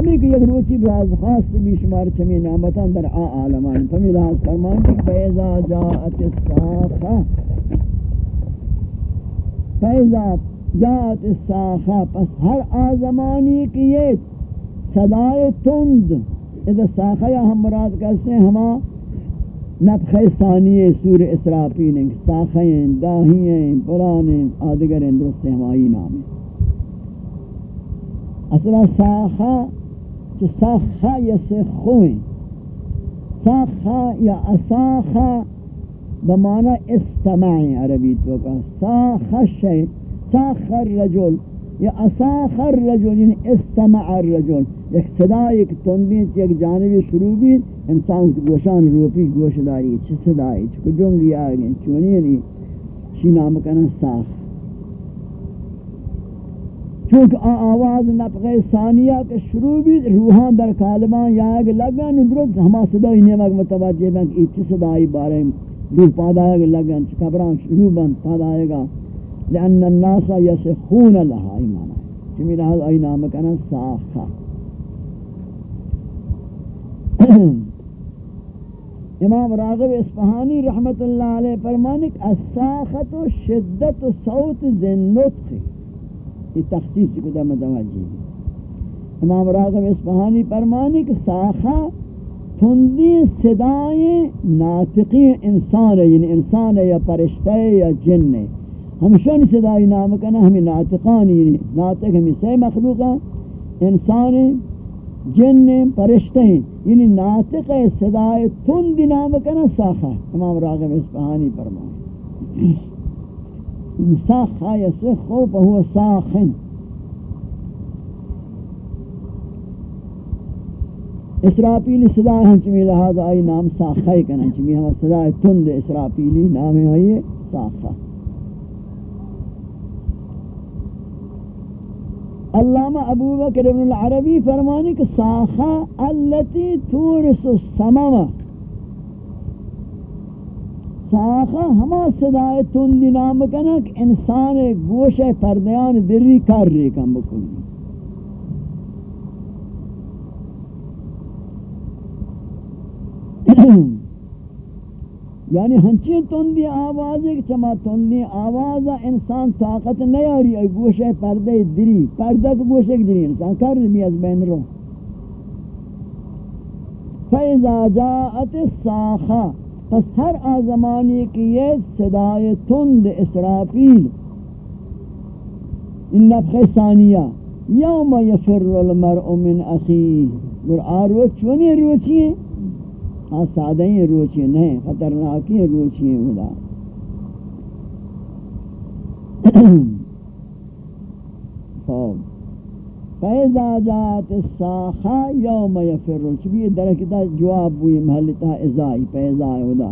ہمیں کہ یک روچی براز خاص بھی شمار چمی نعمتان در آ عالمان فمی لحاظ فرمان کہ فیضا جاعت الساخہ، فیضا جاعت الساخہ، پس ہر آزمانی کی یہ صدای تند اذا ساخہ یا ہم مراد کہتے ہیں، ہما نفخ ثانیے سور اسرافیل ہیں ساخیں داہییں پرانے آدگریں درست ہمائی نام اصلا ساخہ چھ ساخہ یا سخویں ساخہ یا اساخہ بمعنی استماعی عربی تو کا ساخہ شئی ساخہ الرجل یا اساخہ الرجل یعنی استماع الرجل۔ ایک صدا، ایک تنبین ایک جانبی شروع بھی انسان گوشان روپی گوش داری چھ صدای چھ کجنگی آگیں چونی یعنی نہیں شی نام کنا؟ ساخ چونکہ آواز نفق ثانیہ کے شروع بھی روحان در کالبان یا اگر لگن درست ہما صدای نیمک متوجہ بین کہ ایچی صدای بارے دور پادائے گا لگن چھ کبران شروع بند پادائے گا لأن الناس یسخون لها ایمانا چمی لحظ آئی نام کنا ساخا امام راغب اسفہانی رحمت اللہ علیہ فرمانک الساخت شدت صوت ذن نطقی یہ تخصیص کو دا متوجہ امام راغب اسفہانی فرمانی کہ ساخہ تھندی صدائیں ناطقی انسان ہے یعنی انسان ہے یا پرشتہ ہے یا جن ہے ہمشن صدائی نام کنا، ہمیں ناطقان یعنی ناطق ہمیں سے مخلوق ہیں انسان جن پرشتہ ہیں یعنی ناطق صدائی تھندی نام کنا، ساخہ۔ امام راغب اسفہانی فرمانی ساخا يسخ فهو ساخن. اسرافیلی صدا ہنچمی لہذا آئی نام ساخائی کنا ہنچمی ہم صدا تند اسرافیلی نام ہے آئیے ساخا علامہ ابو بکر ابن العربی فرمانی کہ ساخا اللتی تورس السمامہ ساخا ہما صدای تندی نام کنا کہ انسان گوش پردیان دری کر رہی کم بکنی یعنی ہنچی تندی آواز ہے کہ چما تندی آواز انسان طاقت نیاری ہے گوش پردے دری، پردہ کو گوش دری انسان کر رہی از بین رو۔ فَإِذَا جَاءَتِ السَّاخَةِ پس ہر آزمانی کی یہ صدای تند اسرافیل ان نفخ ثانیہ، یوم یفر المرء من اخیه گر آروچ چونی روچی ہیں؟ ہاں سادہ ہی روچی نہیں، خطرناکی روچی ہیں، خدا۔ خوب فیضا جات الساخہ یوم یفر چبی درکتا جواب ہوئی محلتا ازائی فیضا ہودا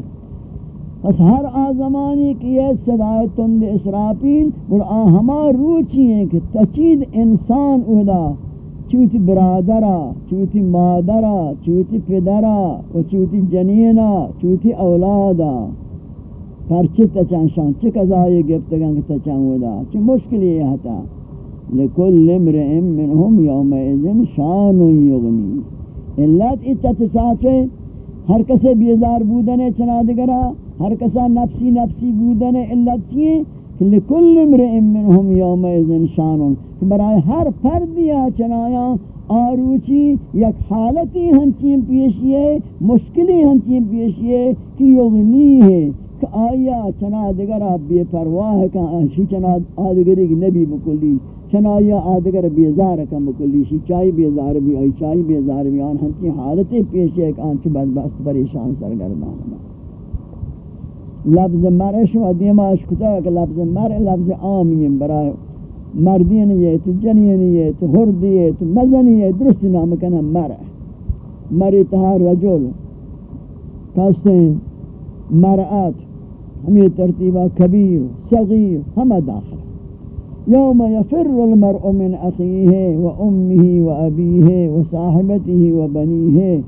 پس ہر آزمانی کی یہ صدای تند اسرافیل، اور آہما روچی ہیں کہ تچید انسان ہودا چوتی برادرہ، چوتی مادرہ، چوتی پدرہ و چوتی جنینہ، چوتی اولادا پرچی تچان شان چی قضائی گفتگان تچان ہودا چی مشکلی یہ ہتا لکل امرئ منهم یومئذ شان یغنی۔ علت اچت ہر کسے بیزار بودنے چنا دگرا، ہر کسا نفسی نفسی بودنے علت چیئے لکل امرئ منهم یومئذ شان۔ برای ہر فردیا چنایا، آروچی یک حالتی ہنچین پیشیے مشکلی ہنچین پیشیے کہ یغنی ہے۔ کہ آیا چنا دگرا، بے پرواہ کہ شی چنا آدگری کی نبی بکلی۔ چنائی آدگر بیزار کم بکلی شی، چائی بیزار بھی آئی، چائی بیزار بھی آن، ہنچی حالتی پیش ایک آنچ بدبخت پریشان سرگردان لفظ مرش و دیما اشکتا ہے کہ لفظ مر، لفظ عامی برای مردین یہ تو جنین درست نام کنا مر۔ مری تہا رجل۔ کہتے مرعات ہمیں ترتیبہ کبیر، صغیر ہمہ داخل یوم یفر المرء من اخیه و امه و ابیه و صاحبته و بنیه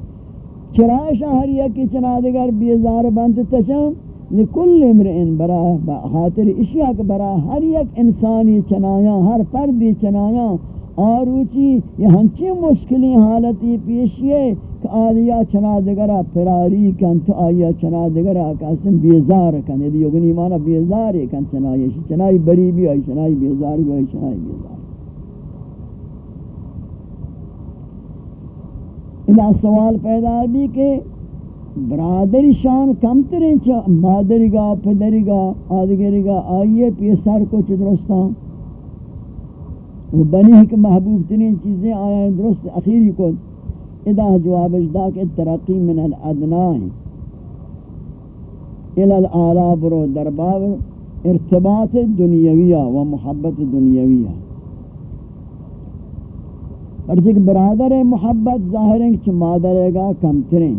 چرایش ہر یکی چنادگر بیزار بند تشم لکل امرئن برا خاطر اشیاء برا ہر یک انسانی چنایاں ہر پردی چنایاں آروچی، یہ ہنچی مشکلی حالتی پیشیے کہ آلیا چنا دگرہ پراری کن، تو آیا چنا دگرہ کسن بیزار کن یعنی یگنی مانا بیزار کن، چنائی چنائی بری بھی آئی، چنائی بیزار بھی آئی، چنائی بیزار. اذا سوال پیدا بھی کہ برادری شان کم ترین چا، مادری گا، پدری گا، آدگری گا، آئیے پیسر کو چدرستان. وہ بنی کہ محبوب ترین چیزیں آیا درست اخیری کو ادا جواب اجدا کہ ترقی من الادنا ہے برو درباب ارتباط دنیاویہ و محبت دنیاویہ۔ پر جک برادر محبت ظاہر ہے کہ مادر گا کم ترین۔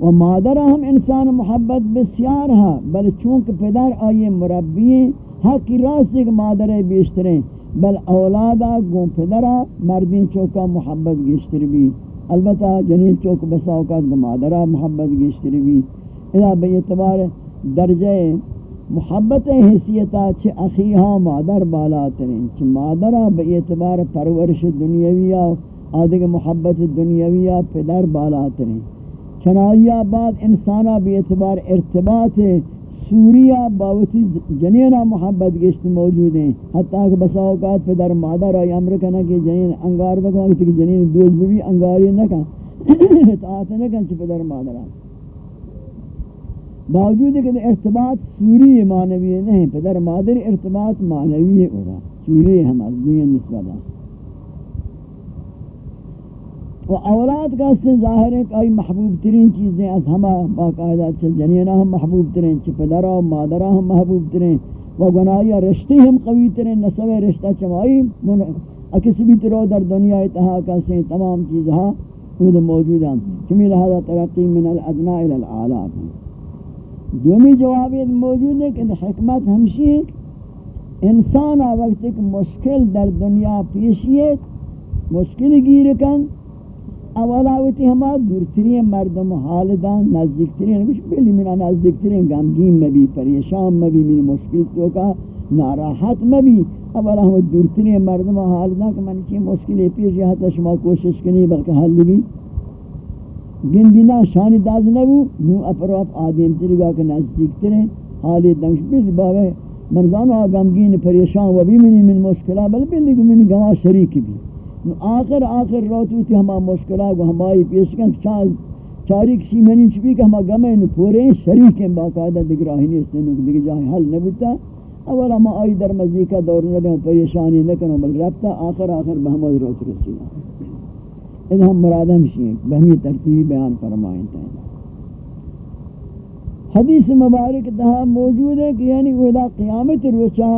و مادر ہم انسان محبت بسیار ہا بل چونکہ پدر آئیے مربی حقی راست ایک مادر بیشتریں بل اولادا گون پدرا، مردین چوکا محبت گشتر بھی البتہ جنین چوک بسا اوقات مادرا محبت گشتر بھی اذا بے اعتبار درجہ محبت حیثیتا چھ اخیہا مادر بالا ترین. چھ مادرہ بے اعتبار پرورش دنیاویہ آدھگ محبت دنیاویہ پدر بالا ترین. چنائیہ بعد انسانہ بے اعتبار ارتباط ہے سوریا باوتی جنینا محبت گشت موجود ہیں۔ حتیٰ کہ بسا اوقات پہ در مادر آئی امرکنا کہ جنین انگار بکن کہ جنین دوز بھی انگاری نکن اطاعت نکن چھ پہ در مادر آئی۔ باوجود ہے کہ ارتباط سوری معنوی نہیں پہ در مادر ارتباط معنوی ہے۔ سوری ہم از دنیا نسبت۔ ہے و اولاد کا سے ظاہر ہے کہ محبوب ترین چیزیں از ہما باقاعدہ چل جنینہ ہم محبوب ترین چھ پدرہ و مادرہ ہم محبوب ترین، و گناہی رشتے ہم قوی ترین، نسب رشتہ چمائی اکس بھی ترو در دنیا اتحا کا سے تمام چیزاں خود موجود ہیں چمی لہذا ترقی من الادنا الى دومی جوابیت موجود ہے کہ حکمت ہمشی ہے۔ انسان وقت ایک مشکل در دنیا پیشیت مشکل گیر کن۔ اولا ہوتی ہما دورترین مردم حالدان، نزدیکترین کچھ بلی منا نزدیکترین، غمگین مبی، پریشان مبی من مشکل تو کا ناراحت مبی. اولا ہم دورترین مردم حالدان کہ من چی مشکل پیش ہے تا شما کوشش کنی بلکہ حل بھی گندی نا شانی داز نبو، نو اپراف آدم تریگا کہ نزدیکترین، حالی دنش بیش باوے مرزانو آگمگین پریشان و بھی منی من مشکلہ بل بلی من گواہ شریک بھی آخر آخر روتو تھی ہما مشکلہ کو ہمائی پیشکن چاز چاری کسی منی چپی کہ ہما گمیں نو پورے شریک ہیں باقاعدہ دیگر آہینی اس نے نو دیگر جاہی حل نبوتا اولا ما آئی در مزیکہ دور ندیں پریشانی نکنو بل ربتا آخر آخر بہمد روت رسینا ان ہم مراد ہمشی ہیں بہمی ترتیبی بیان فرمائیں تاہینا حدیث مبارک دہا موجود ہے کہ یعنی وہ قیامت روچا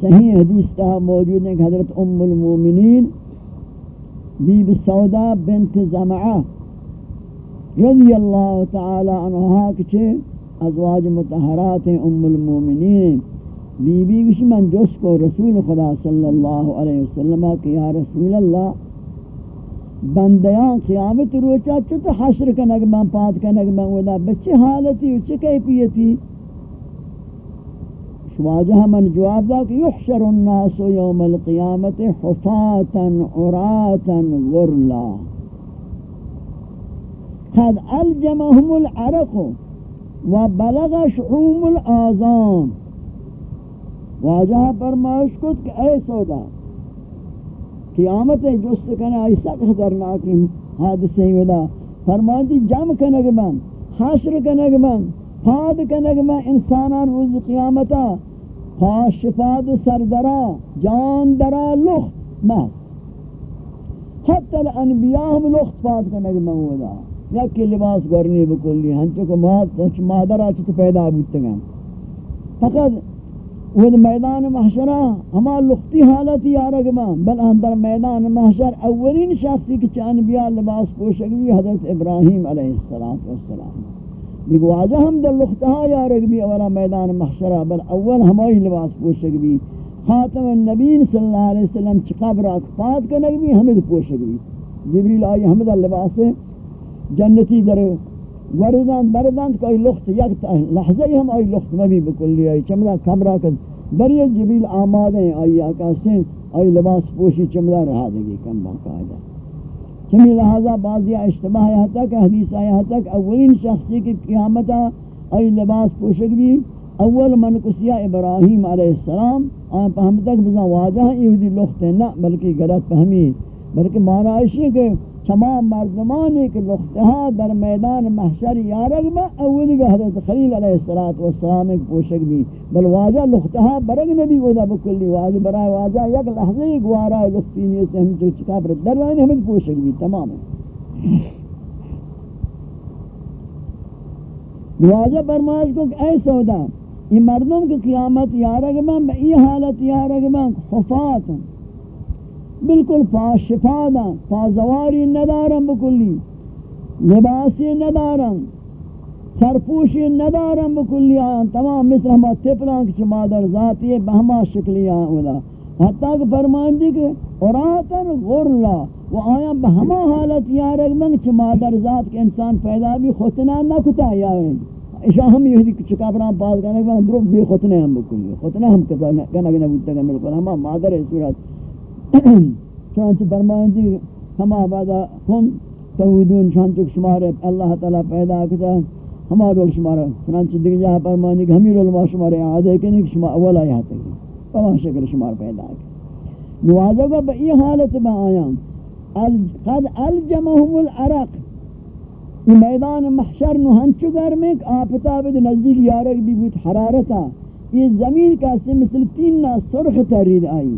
صحیح حدیث تا موجود ہے کہ حضرت ام المومنین بی بی سودا بنت زمعہ رضی اللہ تعالی عنہا کچھے ازواج متحرات ہیں ام المومنین۔ بی بی کچھ من جس کو رسول خدا صلی اللہ علیہ وسلم کہ یا رسول اللہ بندیاں قیامت روچا چھتا حشر کنگ من، پات کنگ من، ودا بچے حالتی و چھ کیفیتی؟ واجہ من جواب دا کہ یحشر الناس یوم القیامت حفاتا عراتا غرلا قد الجمهم العرق وبلغ شعوم الآذان. واجہ فرمائش کت کہ اے سودا قیامت جست کنا ایسا خطرناکی حادثے ودا. فرمائش جمع کنگ من حشر کنگ من فاد کنگ میں انسانان روز قیامتا پاش شفاد سردرا، جان درا لخت محض حتی الانبیاء ہم لخت فاد کنگ میں ہودا یکی لباس گرنی بکلی ہنچو کو مادر آچھت پیدا بودتا گا فقط وہ میدان محشرہ، ہما لختی حالتی آرگ میں۔ بل اندر میدان محشر اولین شخصی کی چان بیا لباس پوشگوی حضرت ابراہیم علیہ السلام۔ دیکھو آجا ہم در لختہا یا رگ بھی اولا میدان محشرہ بل اول ہمائی لباس پوشک بھی خاتم النبین صلی اللہ علیہ وسلم چی قبر اکفاد کنگ بھی ہمیں پوشک بھی جبریل آئی ہمیں در لباس جنتی در وردان، بردان کوئی لخت یک لحظه ہم آئی لخت مبی بکلی آئی. چمدہ قبر اکفاد در یہ جبیل آماد ہیں آئی آقا آئی لباس پوشی چمدہ رہا دے گی کم باقاعدہ چمی لہذا بعضی اشتباہ یہاں تک، حدیث آیا تک، اولین شخصی کی قیامتا ای لباس پوشک بھی، اول من کسیہ ابراہیم علیہ السلام، آن پہم تک بزا واجہ یہودی لخت ہے نا بلکہ غلط پہمی بلکہ معنی ہے کہ تمام مردمانی کے لختہا در میدان محشر یارگ میں اولی گا حضرت خلیل علیہ السلام ایک پوشک بھی بل واجہ لختہا برگ نبی گودا بکلی واجہ برای واجہ یک لحظے گوارا لختی نیسے ہم جو چکا پر در وائن ہمیں پوشک بھی تمام. ہے واجہ برماز کو کہ اے سودا یہ مردم کی قیامت یارگ میں یہ حالت یارگ میں خفات بالکل پا شفا دا پا زواری ندارم بکلی لباسی ندارم سرپوشی ندارم بکلی آن تمام مثل ہما تپلان کچھ مادر ذاتی ہے بہما شکلی آن اولا حتیٰ کہ فرمان دی کہ اوراتن غرلا وہ آیا بہما حالت یارک من چھ مادر ذات کے انسان پیدا بھی خطنا نہ کتا یارک اشاہ ہم یہ کچھ کابران پاس کرنے کے بعد درو بھی خطنے ہم بکلی خطنے ہم کتا کنا گنا بودتا گا ملکل ہما مادر صورت چانچہ فرمائیں دی ہما بعدا ہم توحیدون چانچہ شمار اللہ تعالی پیدا کتا ہما رول شمار چانچہ دیکھ جہاں فرمائیں کہ ہمی رول ما شمار عادے کے نہیں شمار اولا یہاں تک شکل شمار پیدا کتا نوازہ کو بئی حالت میں آیا قد الجمہم العرق. یہ میدان محشر نو ہنچو گر میں آپتا بد نزدیک یارک بھی بود حرارتا. یہ زمین کا سے مثل تین نا سرخ ترید آئی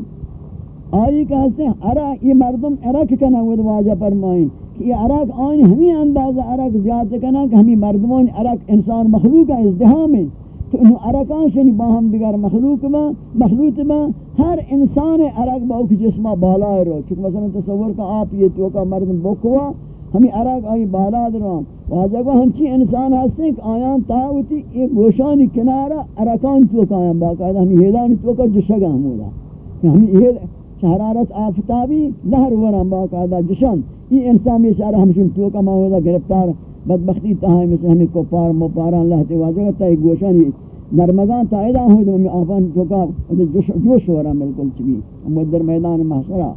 آئی کہتے ہیں عرق یہ مردم عرق کنا ود واجہ فرمائیں کہ یہ عرق آئین ہمیں اندازہ عرق زیادہ کنا کہ ہمیں مردمان عرق انسان مخلوق ہے ازدہام ہے تو انہوں عرقان شنی باہم دیگر مخلوق میں مخلوط میں ہر انسان عرق با اوک جسمہ بالا رو۔ چونکہ مثلا تصور کا آپ یہ توکا مردم بکوا، ہمیں عرق آئی بالا درام واجہ کو ہنچی انسان ہستے ہیں کہ آیان تاوتی ایک گوشانی کنارہ عرقان توکا آیان، باقاعدہ ہمیں ہیلانی توکا جشگا ہمولا ہمیں ہیل حرارت آفتابی لہر ورم باقاعدہ جشن. یہ انسان میں اشارہ ہمشن تو کا مولا گرفتار. بدبختی تہائی میں سے ہمیں کو پار مپاران لہتے واجہ تا ایک گوشن نرمگان تائیدہ ہوئی تو ہمیں آفان تو کا جوش, جوش ورم بالکل چبی مدر میدان محشرہ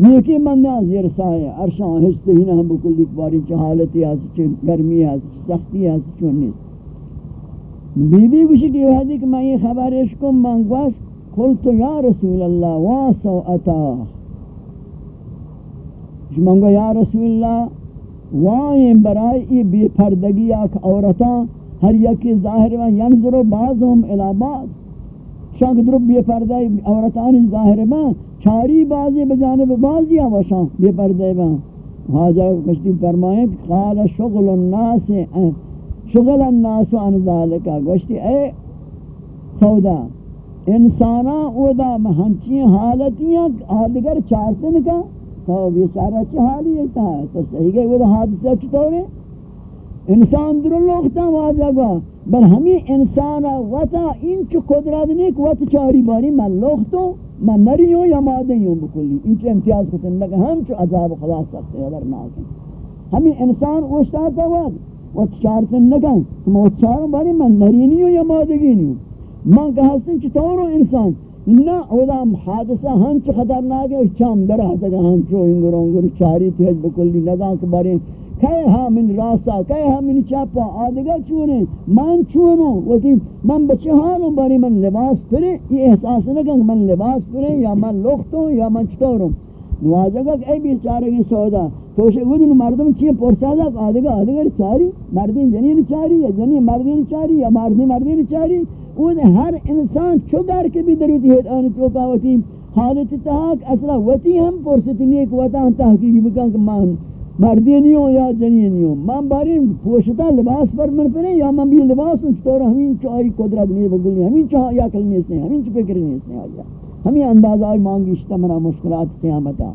نیکی من نیا زیر سائے عرشان ہستے ہی نہ ہم بکل ایک باری چہالتی ہے چھ گرمی ہے سختی ہے چھ نیس بی بی کچھ کی وحدی کہ میں یہ خبر عشقوں منگواش قلت یا رسول اللہ واسو اتا. منگو یا رسول اللہ، وائیں برائی ای بی پردگی آکھ عورتاں ہر یکی ظاہر میں ینظرو بعضهم الى بعض. شانک درو بی پردگی عورتان ظاہر میں چاری بازی بجانب بازی آوشان بی پردگی میں حاجہ کشتی فرمائیں، قال شغل الناس شغل الناس عن ذالکا گوشتی اے سودا انسانا اودا مہنچی حالتیاں آدگر چارتن کا تو بیچارہ چی حالی ہے تو صحیح گئے اودا حادثہ چطور ہے۔ انسان در لوگتا واجہ گا بل ہمیں انسانا وطا انچ قدرت نیک وط چاری باری من لوگتوں من نریوں یا مادیوں بکلی۔ انچ امتیاز ختم لگا ہم چو عذاب خدا سکتے اگر ناکن۔ ہمیں انسان اوشتا وقت وط چارتن نکن تو وط چاروں باری من نرینیوں یا مادگینیوں۔ من کہ ہستن چطورو انسان نہ اولا حادثہ ہم چھ خطرناک ہے چام درہ تک ہم چو انگر انگر چاری تیج بکلی نظام کے بارے کہے ہاں من راستہ کہے ہاں من چاپا آدھگا چونے من چونو؟ وقتی من بچے حالوں باری من لباس پرے یہ احساس نہ کہ من لباس پرے یا من لختوں یا من چطوروں نوازگا کہ اے بیچارے کی سودا تو اسے ودن مردم چیئے پرسادا کہ آدھگا آدھگا چاری؟ مردین جنین چاری یا جنین مردین چاری یا مردین مردین چاری؟ اون ہر انسان چوگر کے بھی دروتی ہے آنی توقع ہوتی حالت تحاق اصلا وطی ہم پرستی نیک وطا ہم تحقیقی بکن کہ من مردینیوں یا جنینیوں من باری پوشتا لباس پر من پرے، یا من بھی لباس ہوں چطور ہمین چاہی قدرت نہیں بگلی ہمین چاہ یا کل نہیں سے ہمین چاہ فکر نہیں سے آیا. ہمیں انداز آئی مانگی شتا منا مشکلات قیامتا.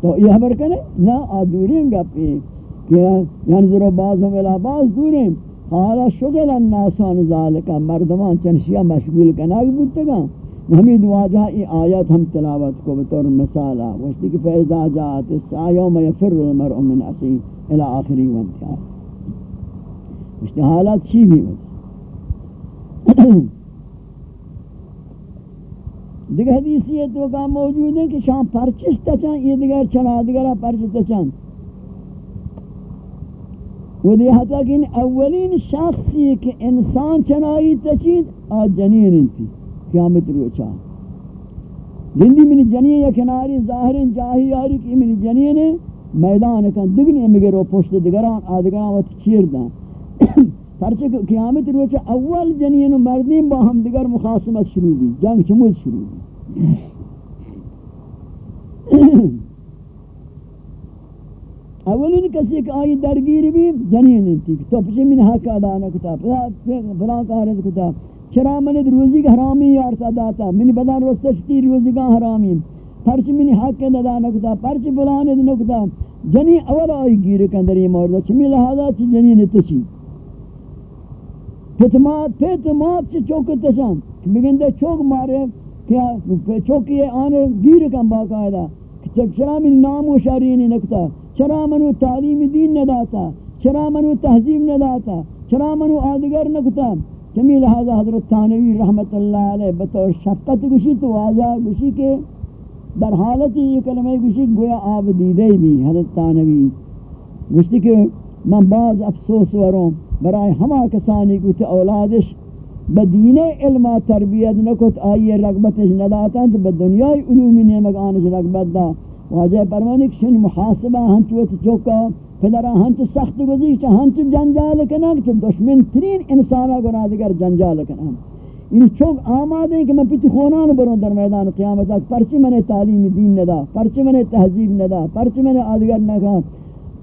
تو یہ حبر کرے نا آدوریں گا پی، کہ یعنی ینظر بعض ہم الہ بعض دوریں حالا شغل الناس عن ذالک مردمان چنشیا مشغول کناگ بودتگا ہمیں دواجہ ای آیات ہم تلاوت کو بطور مثالا وشتی کہ فیضا جات السا یوم یفر المرء من اخی الى آخری وانتیار وشتی حالات چی بھی ہوتی دیگر حدیثی تو موجود ہے کہ شام پرچش تچان، یہ دیگر چنا دیگر پرچش تچان. وہ دیہاتا کہ اولین شخصی کہ انسان چنائی تچید آج جنین انتی. قیامت روچا گندی منی جنین یا کناری ظاہر جاہی آری کہ منی جنین میدان کن. دگنی امیگے رو پشت دگران، آدگران وقت چیر دان پرچہ قیامت روچا اول جنین و مردین با ہم دیگر مخاصمت شروع بھی جنگ چمود شروع بھی اولین کسی کہ آئی درگیر بھی جنین انتی تو پچھے من حق ادا نہ کتا فلان کارت کتا چرا من روزی کا حرامی یارتا داتا؟ من بدن رستشتی روزی کا حرامی پرچ من حق ادا نہ کتا پرچ فلان نہ کتا جنین اول آئی گیر کندر یہ مورد چمی لہذا چی جنین تچی پتمات پتمات چی چوک تشان بگن دے چوک مارے کیا چوکی آنے گیر کن باقاعدہ چرا من نام و شارین نکتا چرا منو تعلیم دین نداتا؟ چرا منو تہذیب نداتا؟ چرا منو آدگر نکتا چمی لہذا حضرت تانوی رحمت اللہ علیہ بطور شفقت گوشی تو واجہ گوشی کے در حالت یہ کلمہ گوشی گویا آب دیدے بھی حضرت تانوی گوشتی کہ من بعض افسوس وروں برای ہما کسانی کو اولادش بدین علم تربیت نکت، آئیے رغبتش نداتاں تو بدنیای علومی نعمت آنش رغبت دا۔ واجہ پرمانی کشنی محاسبہ ہنچوت چوکا، پدرہ ہنچ سخت گزیش ہنچ جنجال کنک چھ دشمن ترین انسانا گناہ دیگر جنجال کنک این چوک آماد ہیں کہ میں پیتی خونان برون در میدان قیامت تک، پرچی میں نے تعلیم دین ندا پرچی میں نے تہذیب ندا پرچی میں نے آدگر نکا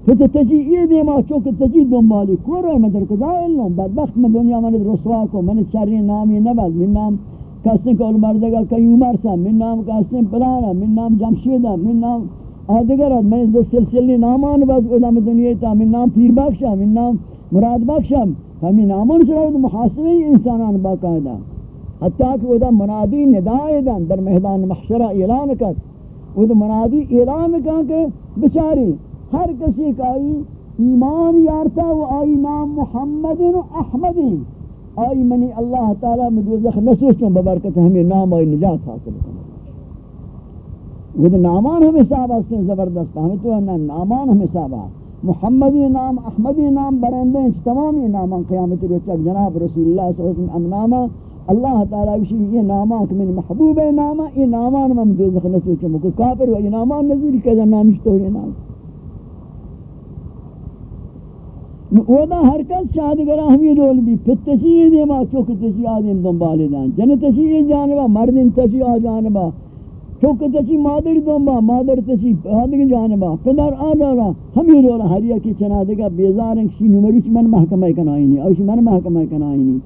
تو تجی یہ دے ما چوک تجی دنبالی کو رہے میں در کدا علم بدبخت میں دنیا میں رسوا کو، میں شرری نامی نبل من نام کسن کول مردگا کیومر سا من نام کسن پلانا من نام جمشیدہ من نام آدگر میں دو سلسلی نامان بس ادام دنیا تا، من نام پیر بخشا من نام مراد بخشا ہمیں نامان سر محاسبی انسانان باقاعدہ حتیٰ کہ وہ منادی ندائی دن در میدان محشرہ اعلان کر وہ منادی اعلان کر کہ بچاری، ہر کسی کا ایمان یارتا و آئی نام محمد و احمد آئی منی اللہ تعالی مدوزخ نسوچوں ببرکت ہمیں نام آئی نجات حاصل کرنا وہ نامان ہم حساب ہیں، زبردست۔ ہمیں تو نامان ہم حساب محمدی نام، احمدی نام برندے ہیں، تمامی نامان قیامت روچک جناب رسول اللہ صلی اللہ علیہ وسلم امناما اللہ تعالیٰ بشی یہ نامان کہ من محبوب ناما، یہ نامان ہم دوزخ نسوچوں کافر و یہ نامان نزوری کہ نامشتو یہ نام اودا ہر کس شادگرہ ہمی رول بھی پھر تشیئے دے ما چوک تشیئے آدم دنبالے دان. جن تشیئے جانبا مردن تشیئے آ جانبا چوک تشیئے مادر دنبا، مادر تشیئے آدم جانبا. پدر آدارا ہمی رول ہریا کی چنادگا بیزارن کسی نمروچ من محکمہ کنائی نہیں اوش من محکمہ کنائی نہیں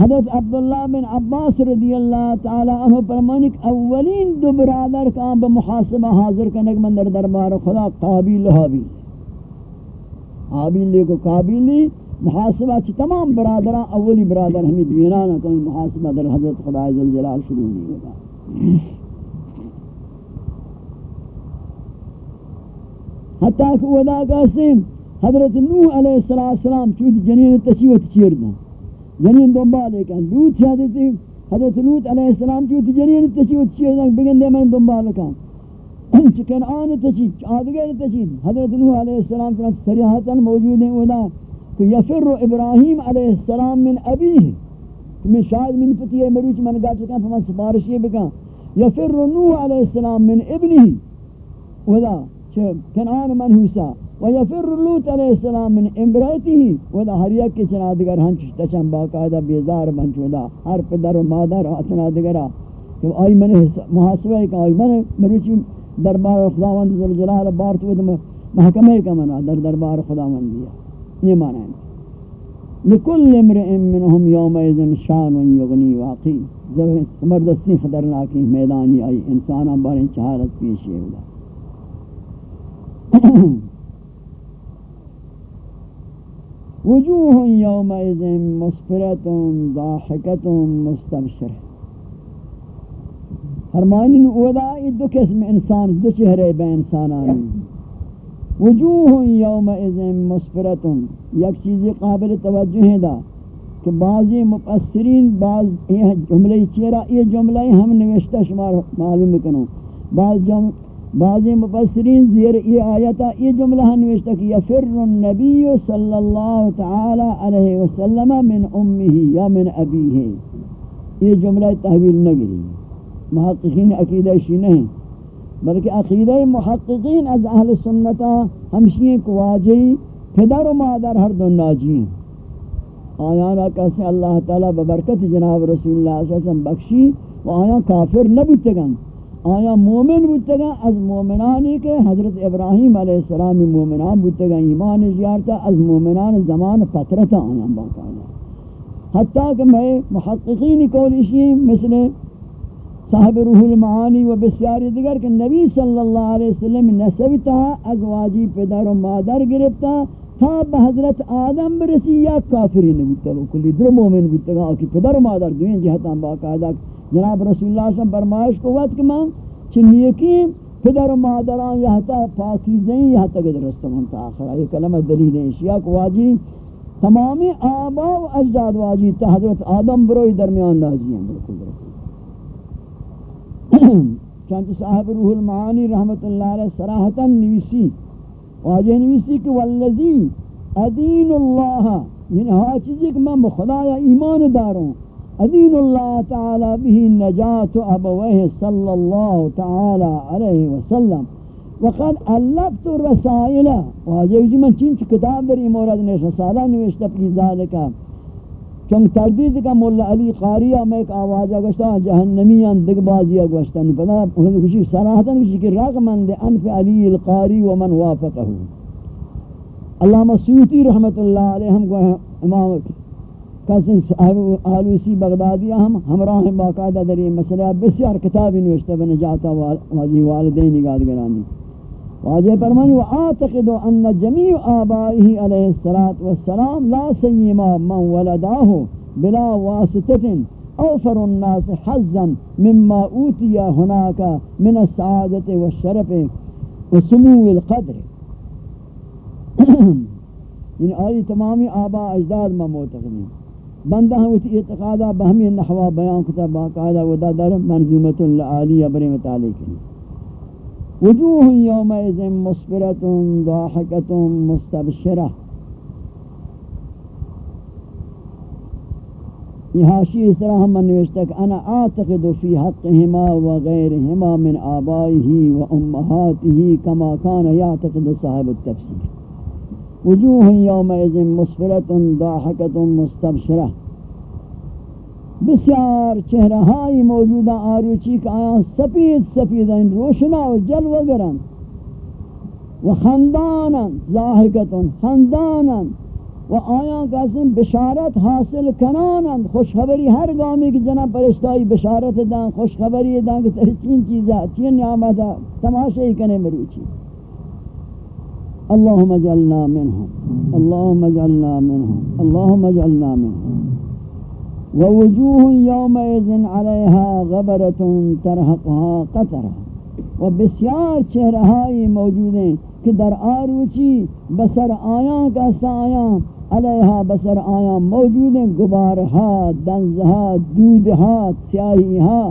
حضرت عبداللہ بن عباس رضی اللہ تعالی عنہ فرمانک اولین دو برادر کام بمحاسبہ حاضر کنک من در دربار خدا قابل حابیل حابیل کو قابل محاسبہ چی تمام برادران اولی برادر ہمیں دوینانا کوئی محاسبہ در حضرت خدا عزالجلال شروع نہیں ہوگا حتیٰ کہ ودا قاسم حضرت نوح علیہ السلام چوتی جنین تشیوت چیر دا جنین دنبالے کن لوت حضرت حضرت لوت علیہ السلام چوتی جنین تشیوت چیر دا بگن دے من دنبالے کن. چکن آن تشید آدگر تشید حضرت نوح علیہ السلام صریحتا موجود ہیں اولا کہ یفر ابراہیم علیہ السلام من ابیہ میں شاید من فتیہ مروچ من گا چکا چکن فمن سفارشی بکن۔ یفر نوح علیہ السلام من ابنہ اولا کنعان منحوسا ویفر لوت علیہ السلام من امرأته ودا ہر یک کے چنا دیگر ہنچ تشن باقاعدہ بیزار بنچ ودا ہر پدر و مادر اتنا دیگرہ۔ کہ آئی من محاسبہ ہے کہ آئی من مروچی دربار خداوند ذل جلال بار تو محکمہ کا منا در دربار خداوند دیا یہ معنی ہے لکل امرئ منهم یومئذ شان یغنی واقعی. زبردستی خطرناکی میدانی آئی انسان بار ان چہارت پیش یہ ہوگا وجوه يومئذ مسفرة ضاحكة مستبشرة فرمانی اودا دو قسم انسان، دو چہرے بے انسانانی. وجوہ یوم ازم مسفرتن یک چیزی قابل توجہ ہے دا کہ بعضی مفسرین، بعض یہ جملہ چیرا، یہ جملہ ہم نوشتہ شمار معلوم کنو بعض جم، بعضی مفسرین زیر یہ آیتا یہ جملہ ہم نوشتہ کہ یفر النبی صلی اللہ تعالی علیہ وسلم من امه یا من ابیه یہ جملہ تحویل نگری. محققین عقیدہ شی نہیں، بلکہ عقیدہ محققین از اہل سنتا ہمشی کو واجی پدر و مادر ہر دو ناجی آیانا کسی اللہ تعالی ببرکت جناب رسول اللہ صلی اللہ علیہ وسلم بخشی و آیا کافر نبوتگن۔ آیا مومن بوتگن، از مومنانی کے حضرت ابراہیم علیہ السلام مومنان بوتگن۔ ایمان زیارتا از مومنان زمان فترتا آیا باقاعدہ حتیٰ کہ میں محققین کولیشی مثل صاحب روح المعانی و بسیاری دیگر کہ نبی صلی اللہ علیہ وسلم نسبتا از واجی پدر و مادر گرفتا تا بحضرت آدم برسی یا کافری نبیتا و کلی در مومن بیتا کہ پدر و مادر دوین جہتا ہم باقاعدہ جناب رسول اللہ صلی اللہ علیہ وسلم برمائش کو وقت کہ من چنی یقین پدر و مادران یہتا پاکیزیں یہتا کہ درستا منتا آخرہ یہ کلمہ دلیل ہے اشیاء کو واجی تمامی آبا و اجداد واجی تا حضرت آدم بروی درمیان نازی ہیں بلکل درست۔ چانچہ صاحب روح المعانی رحمت اللہ علیہ صراحتا نویسی واجہ نویسی کہ والذی ادین اللہ یعنی ہاں چیزی کہ میں بخدایا ایمان داروں، ادین اللہ تعالی به نجات ابوہ صلی اللہ تعالی علیہ وسلم. وقد علفت الرسائل واجہ جی من چین کتاب در مورد نے رسالہ نوشتا پی ذالکہ چون تردید کا مولا علی قاریہ میں ایک آوازہ گوشتا جہنمیان دگ بازیہ گوشتا نہیں پتا انہوں نے کچھ صراحتا کچھ کہ رغمن دے انف علی القاری ومن وافقہ علامہ سیوتی رحمت اللہ علیہ ہم کو امام قسم صاحب آلوسی بغدادی ہم ہمراہ باقاعدہ در یہ مسئلہ بسیار کتابی نوشتا بنجاتا واجی والدین نگاد گرانی واجہ فرمانی و آتقد ان جمیع آبائه علیہ السلام لا سیما من ولداه بلا واسطت اوفر الناس حزا مما اوتیا هناك من السعادت والشرف وسمو القدر یعنی آئی تمامی آباء اجداد میں موتقنی بندہ ہم اسی اعتقادہ بہمی نحوہ بیان کتا، باقاعدہ ودا در منظومت العالیہ بری متعلق ہے وجوه يومئذ مصفرة ضاحكة مستبشرة. یہاشی اس طرح ہم کہ أنا آتقد فی حقهما وغيرهما من آبائه و كما کما يعتقد یعتقد صاحب التفسیر وجوہ يومئذ مصفرة ضاحكة مستبشرہ بسیار چہرہ ہائی موجودہ آروچی کا آیا سپید سپید ہیں، روشنا و جلو گرن۔ و خندانا ظاہکتا خندانا و آیا قسم بشارت حاصل کنانا خوشخبری ہر گامی کی جناب پرشتائی بشارت دان خوشخبری دان کہ تر چین چیزا چین نعمت تماشائی کنے مروچی اللہم اجعلنا منہم، اللہم اجعلنا منہم، اللہم اجعلنا منہم۔ ووجوه يومئذ عليها غبرة ترهقها قطرة. و بسیار چہرہائی موجود ہیں کہ در آروچی بسر آیاں کا سایاں علیہا بسر آیاں موجود ہیں گبارہا دنزہا، دودہا، سیاہیہا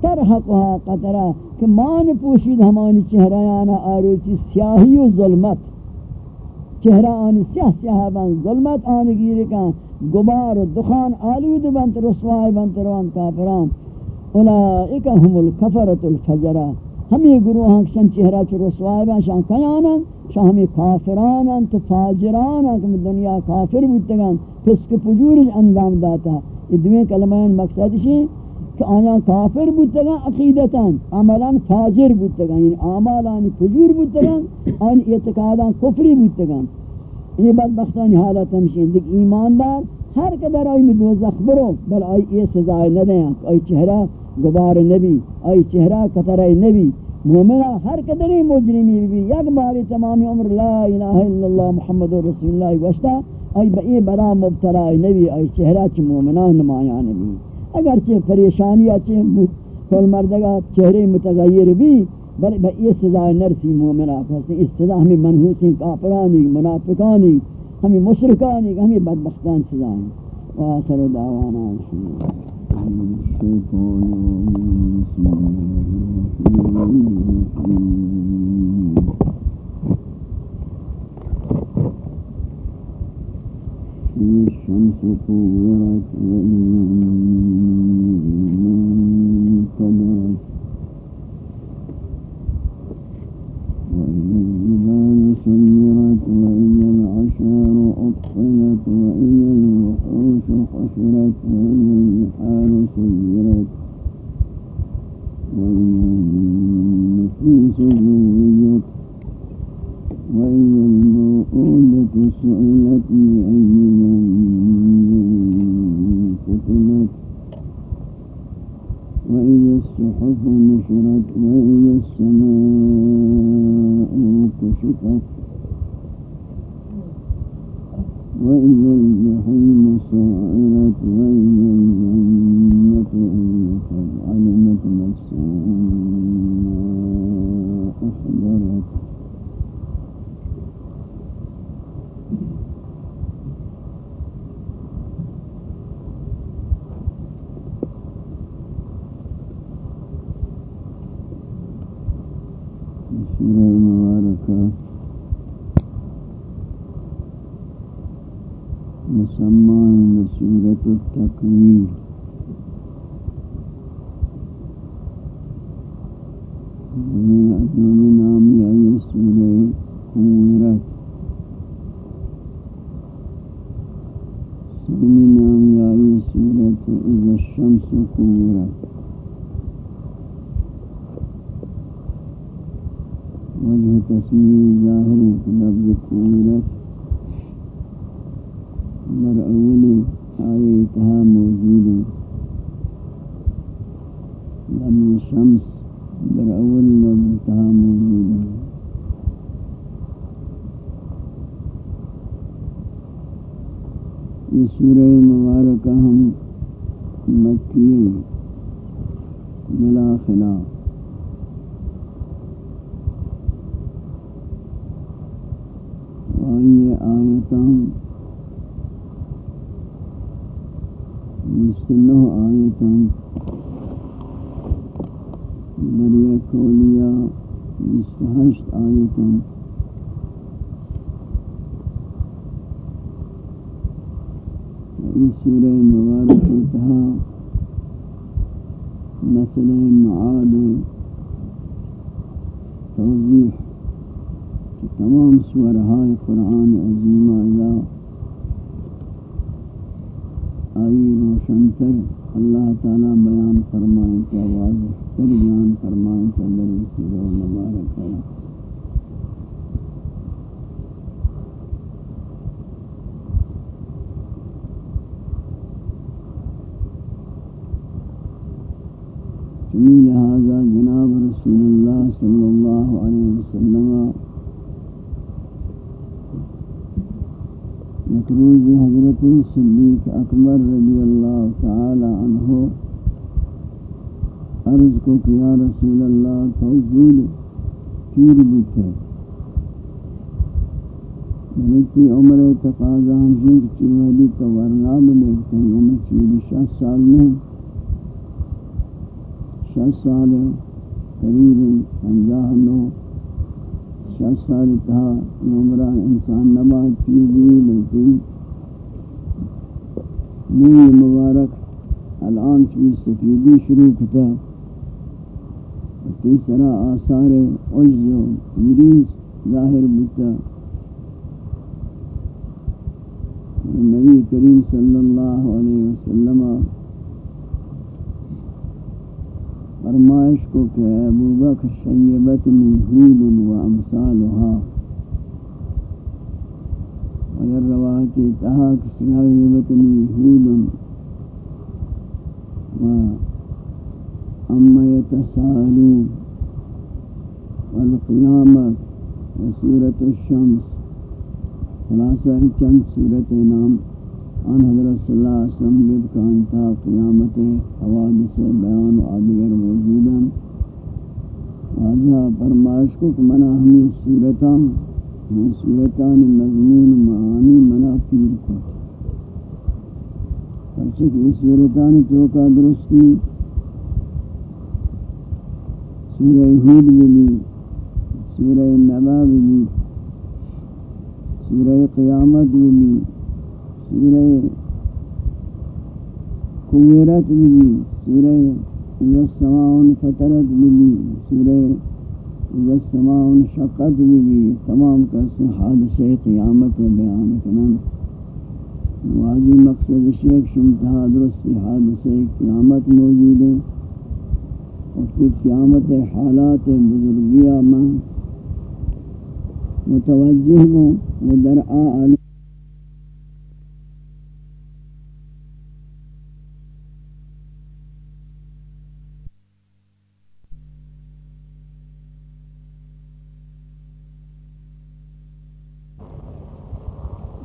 ترحقها قطرہ، کہ مان پوشید ہمانی چہرہاں آروچی سیاہی و ظلمت۔ چہرہ آنی سیاہ سیاہ بان ظلمت آنی گیرے کان گبار و دخان آلود بنت رسوائی بنت روان کافران. اولائک هم الكفرت الفجرہ ہمیں گروہ شن چہرہ چھ رسوائی بن شان کیانا شان ہمیں کافرانا تو فاجرانا کہ دنیا کافر بودتگان پسک پجورج اندام داتا. یہ دویں کلمین مقصد شی کہ آیا کافر بودتگان عقیدتا عملا فاجر بودتگان یعنی آمالانی پجور بودتگان آن اعتقادان کفری بودتگان یہ بدبختانی حالت ہمشین دیکھ ایماندار ہر قدر آئی میں دوزخ برو، بل آئی یہ سزائے نہ دیں آئی چہرہ گبار نبی، آئی چہرہ قطرہ نبی، مومنہ ہر قدر مجرمی بھی، یک باری تمامی عمر لا الہ الا اللہ محمد رسول اللہ وشتا آئی بئی برا مبتلا نبی، آئی چہرہ چی مومنہ نمایاں نبی۔ اگرچہ پریشانی آچے کل مردگا چہرے متغیر بھی بلے با یہ سزا نرسی مومن آفاس اس سزا ہمیں منحوسیں کافرانی، منافقانی، ہمیں مشرکانی، ہمیں بدبختان سزا ہیں۔ وآخر دعوانا الحمد لله شمس در اول نظرتها موجود ہے یہ سورہ بلکہ موی مبارک الان چوی سفیدی شروع کتا تیسرا آثار عجز و مریض ظاہر بتا نبی کریم صلی اللہ علیہ وسلم فرمائش کو کہ ابو بکر شیبت من و امثالها اگر روا کی تہا کسی وطنی حودم و اما یتسالون والقیامت سورت الشمس، خلاصہ چند سورت نام ان حضرت صلی اللہ علیہ وسلم جب کا قیامت حوادث بیان و آدگر موجود آجا آجہ ہاں کو منہ ہمیں صورتاں یہ مضمون معانی منا پیر کو۔ پرچہ کہ یہ صورتان چوکا درستی سورہ ہود بھی سورہ نبا بھی سورہ قیامت بھی سورہ قورت بھی سورہ سماؤن فطرت بھی سورہ اذا السماء شقت بھی تمام کس حادثے قیامت بیان کنن واجی مقصد شیخ شمتہ درستی حادثے قیامت موجود ہے وقتی قیامت حالات بزرگیہ میں متوجہ ہوں و در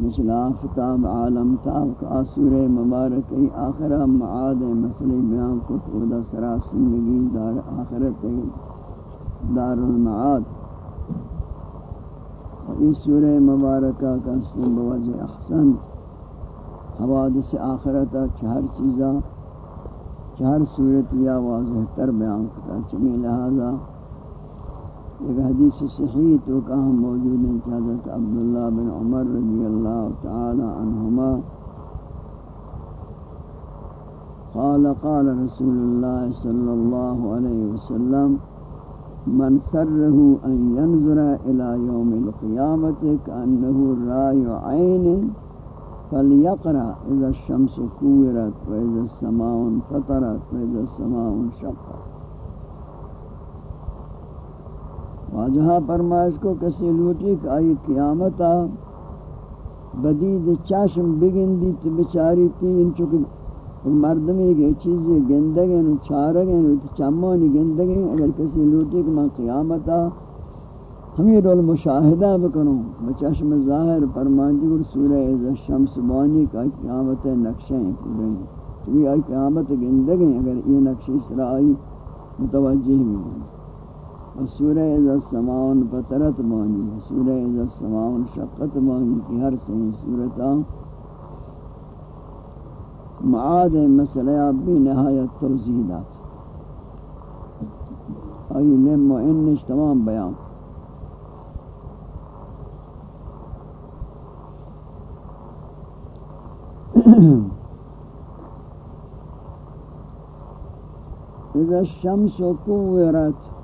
مثل آفتاب عالم تاب کا سورہ مبارکی آخرہ معاد مسئلہ بیان کو خدا سرا زندگی دار آخرت دار المعاد. اس سورہ مبارکہ کا سن بوجہ احسن حوادث آخرتا چہر چیزاں چہر صورت یا واضح تر بیان کرتا چمی لہذا ایک حدیث صحیح تو کہاں موجود ہیں حضرت عبداللہ بن عمر رضی اللہ تعالی عنہما۔ قال قال رسول الله صلى الله عليه وسلم، من سره أن ينظر إلى يوم القيامة كأنه رأي عين فليقرأ إذا الشمس كورت وإذا السماء فطرت وإذا السماء شقت واجہا فرمائش کو کسی لوٹی کہ آئی قیامتا بدید چاشم بگندی تو بچاری تھی، ان چکہ مردمی کے چیزیں گندگیں چارگیں چمانی گندگیں، اگر کسی لوٹی کہ میں قیامتا ہمیں رول مشاہدہ بکنوں۔ بچشم ظاہر فرمانجی گر سورہ شمس بانی کا قیامت نقشیں پورے ہیں۔ چونکہ آئی قیامت گندگیں، اگر یہ نقشی اسرائی متوجہ بھی ہیں۔ سورہ اذا السماء فطرت مانی، سورہ اذا السماء شقت مانی کی ہر صحیح صورتہ معاد مسئلہ بھی نہایت توضیحات آئی لم و انش تمام بیان۔ اذا الشمس كورت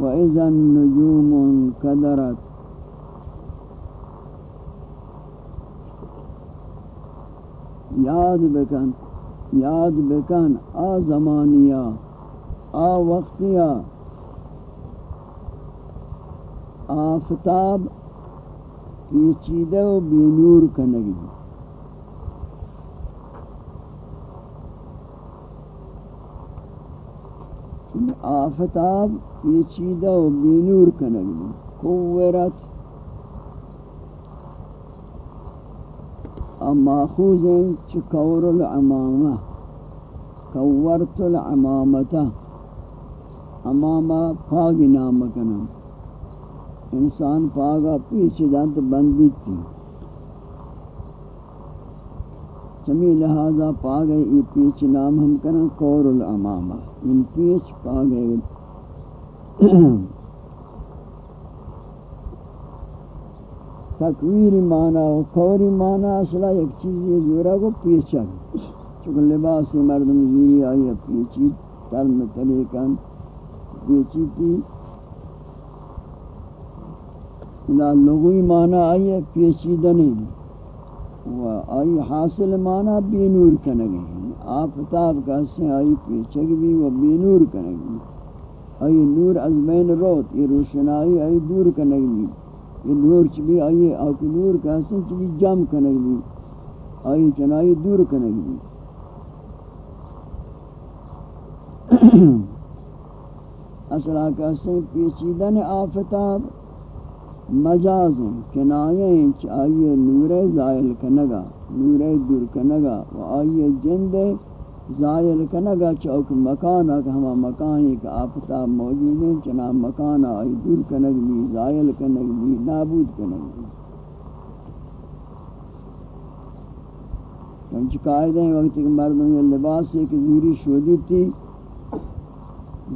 وإذا النجوم كدرت یاد بکن یاد بکن، آ زمانیہ آ وقتیہ آفتاب پیچیدہ و بینور کنگی۔ آفتاب پیچیدہ و بینور کنگی کوورت اما خوزیں چکور العمامہ کورت العمامتا امامہ پاگ نام کنم انسان پاگا پیچیدہ تو بندی تھی چمی لہذا پا گئے یہ پیچ نام ہم کریں کور الامامہ۔ ان پیچ پا گئے۔ تکویر معنی و کوری معنی اصلا ایک چیزی زورا کو پیچا چونکہ لباس مردم زوری آئی پیچی ترم تلیکن پیچی تھی لغوی معنی آئی پیچیدنی و آئی حاصل معنی بی نور کنگی آفتاب کہتے ہیں، آئی پیچک بھی و بی نور کنگی۔ آئی نور از بین روت، یہ روشنائی آئی دور کنگی۔ یہ نور چبی آئی آکی نور کہتے ہیں چبی جم کنگی۔ آئی چنائی دور کنگی۔ اصلا کہتے ہیں، پیچیدن آفتاب۔ مجاز کنایہ چاہیے نور زائل کنگا، نور دور کنگا و آئیے جند زائل کنگا چوک مکانا کہ ہما مکانی کا آفتاب موجود ہیں چنا مکانا آئی دور کنگ بھی زائل کنگ بھی نابود کنگ۔ بھی چنچ قائد ہیں وقت کہ مردوں یہ لباس ایک زوری شودی تھی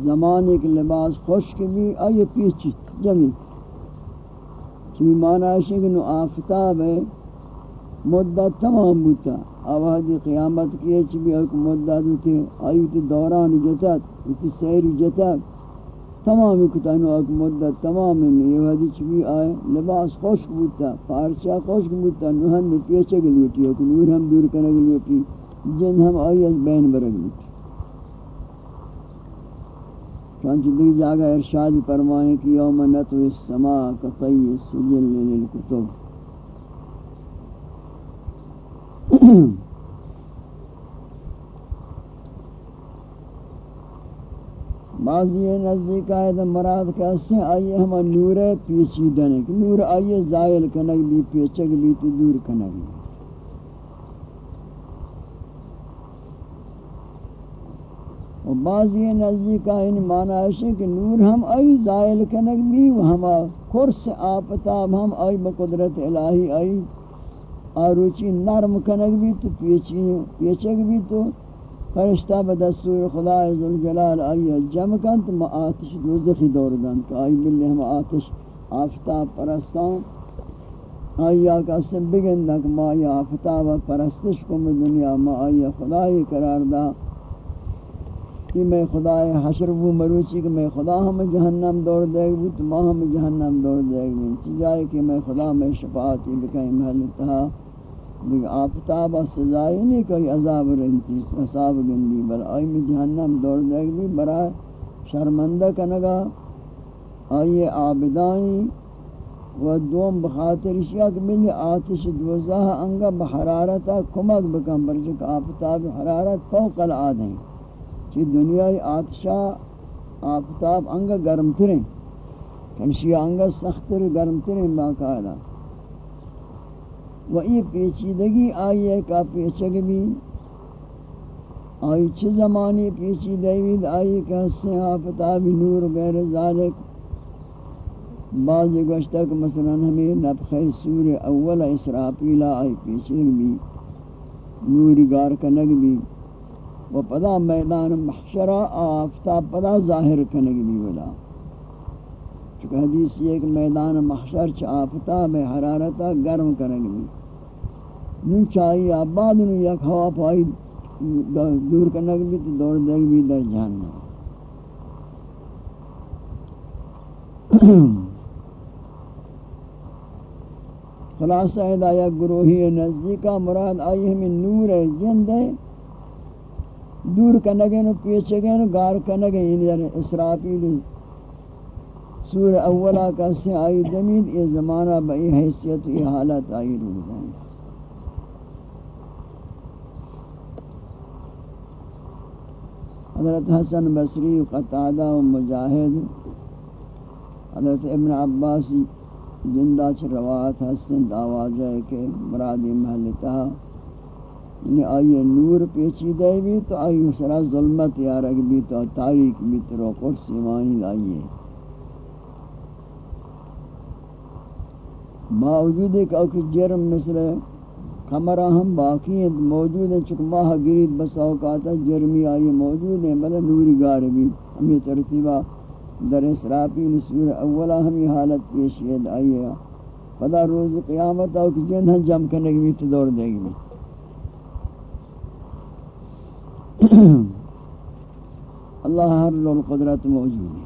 زمان ایک لباس خشک بھی، آئیے پیچی جمی۔ چمی معنی ہے کہ نو آفتاب ہے، مدت تمام بوتا۔ آوازی قیامت کیے چمی ایک مدت ہوتی آئیو تی دوران جتت تی سیر جتت۔ تمام کتانو ایک مدت تمام یہ وحدی چمی آئے، لباس خشک بوتا، پارچہ خشک بوتا، نوہن میں پیچے گلوٹی نور ہم دور کرنے گلوٹی جن ہم آئی از بین برگ لوٹی چانچہ دیکھ جاگا ارشاد فرمائیں کہ یوم نتو السماء کطی السجل للکتب۔ بعضی یہ نزدیک آئے مراد کہتے ہیں آئیے ہمیں نور پیچیدن ہے نور آئیے زائل کنگ بھی، پیچک بھی تو دور کنگ بھی۔ و بعضی نزدیک این معنی ہے کہ نور ہم آئی زائل کنگ بھی و ہم کرس آفتاب، ہم آئی بقدرت الہی آئی۔ آروچی نرم کنگ بھی تو، پیچی، پیچک بھی تو۔ فرشتہ بدستور خدا عزالجلال آئی جمع کن تو ما آتش دوزخی دور دن کہ آئی بلی ہم آتش آفتاب پرستان۔ آئی آکا سن بگن کہ ما آئی آفتاب پرستش کم دنیا، ما آئی خدای قرار دا۔ کہ میں خدا حشر وہ مروچی کہ میں خدا ہم جہنم دور دے گی، تو ماں ہم جہنم دور دے گی۔ چی کہ میں خدا میں شفاعتی بکئی محل تہا دیکھ آفتاب سزائی نہیں کوئی عذاب رنگتی عذاب گندی۔ بل آئی میں جہنم دور دے گی برای شرمندہ کنگا۔ آئی عابدانی و دوم بخاطر اشیاء کہ ملی آتش دوزہ انگا بحرارتا کمک بکن برچک آفتاب حرارت فوق العاد ہیں کہ دنیای آتشا آفتاب انگا گرم تریں کنشی انگا سخت تر، گرم تریں باقاعدہ و یہ پیچیدگی آئی ہے کا پیچک بھی، آئی چھ زمانی پیچیدگی بھی آئی کہ حسن آفتاب نور غیر ذالک۔ بعض گوشتک مثلا ہمیں نفخ سور اول اسرافیلہ آئی پیچیدگی بھی نوری گار کنگ بھی۔ و پدا میدان محشرہ آفتاب پدا ظاہر کنگی بھی ولا چکہ حدیث یہ کہ میدان محشر چا آفتاب حرارتا گرم کنگی بھی۔ نون چاہی آباد نون یک ہوا پائی دور کنگی بھی تو دور دیکھ بھی در جہنم۔ خلاصہ ہدایہ گروہی نزدیکہ مراد آئی ہمیں نور جند ہے دور کنگے نو پیچھے گئے نو گار کنگے یعنی اسرافیل سور اولا کسی آئی دمید یہ زمانہ بئی حیثیت، یہ حالت آئی رو جائیں حضرت حسن بصری قطادہ و مجاہد، حضرت ابن عباسی زندہ چھ روایت حسن دعوازہ ہے کہ مرادی محلتہ یعنی آئی نور پیچیدہ بھی تو آئی سرا ظلمت یا رگ بھی تو تاریخ بھی تو روکر سیمانی لائیے۔ باوجود ہے کہ اوکی جرم مثل کمرہ ہم باقی ہیں، موجود ہیں چکہ ماہ گرید بس اوقاتا جرمی آئی موجود ہیں، بلے نوری گار بھی۔ ہمیں ترتیبہ در اسراپی نسور اولا ہمیں حالت پیشید آئی ہے۔ پدا روز قیامت اوکی جن ہم جم کرنے کی بھی تو دور دے گی بھی اللہ ہر لول قدرت موجود ہے۔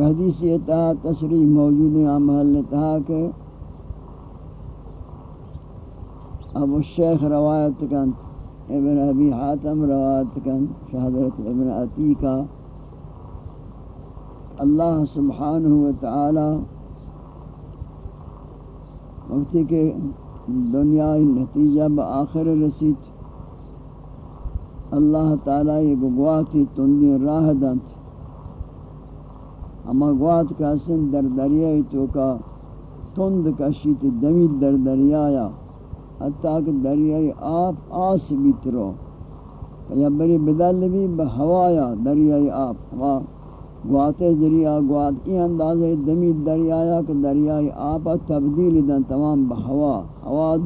حدیث یہ تھا تصریح موجود ہے محل نے کہا کہ ابو الشیخ روایت کن، ابن ابی حاتم روایت کن شہدرت ابن عتیقہ، اللہ سبحانہ وتعالی وقتی کہ دنیا نتیجہ بآخر رسید، اللہ تعالیٰ یہ گواتی تندی راہ دنت اما گوات کا سن در دریائی تو کا تند کشیت دمید در دریایا حتیٰ کہ دریائی آپ آس بیترو یا بری بدل بھی بہوایا دریائی آپ گواتے ذریعہ گوات کی اندازے دمی دریایا کہ دریائی آپا تبدیل دن تمام بہوا ہوا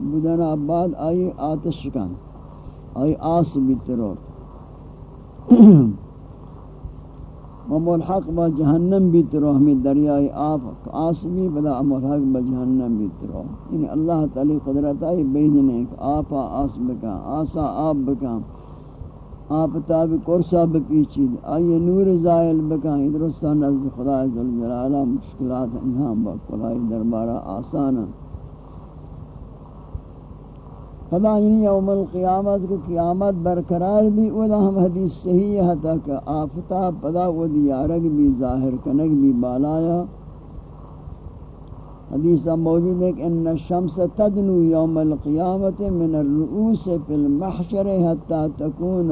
بدن آباد آئی آتش کن، آئی آس بیتروت و ملحق با جہنم بیترو ہمیں دریائی آف آس بھی بدا، ملحق با جہنم بیترو یعنی اللہ تعالی قدرت آئی بیدنے آپا آس بکا آسا آب بکا آپ تاب کرسا بپیچید۔ آئیے نور زائل بکائیں۔ درستہ نزد خدا ذوالجلالہ مشکلات انہام با خدای دربارہ آسانا خدا یعنی یوم القیامت کو قیامت برقرار بھی اولا ہم حدیث صحیح ہے تک آفتاب پدا و دیارگ بھی، ظاہر کنگ بھی، بالایا۔ حدیثہ موجود ہے کہ ان الشمس تدنو یوم القیامت من الرؤوس فی المحشر حتی تکون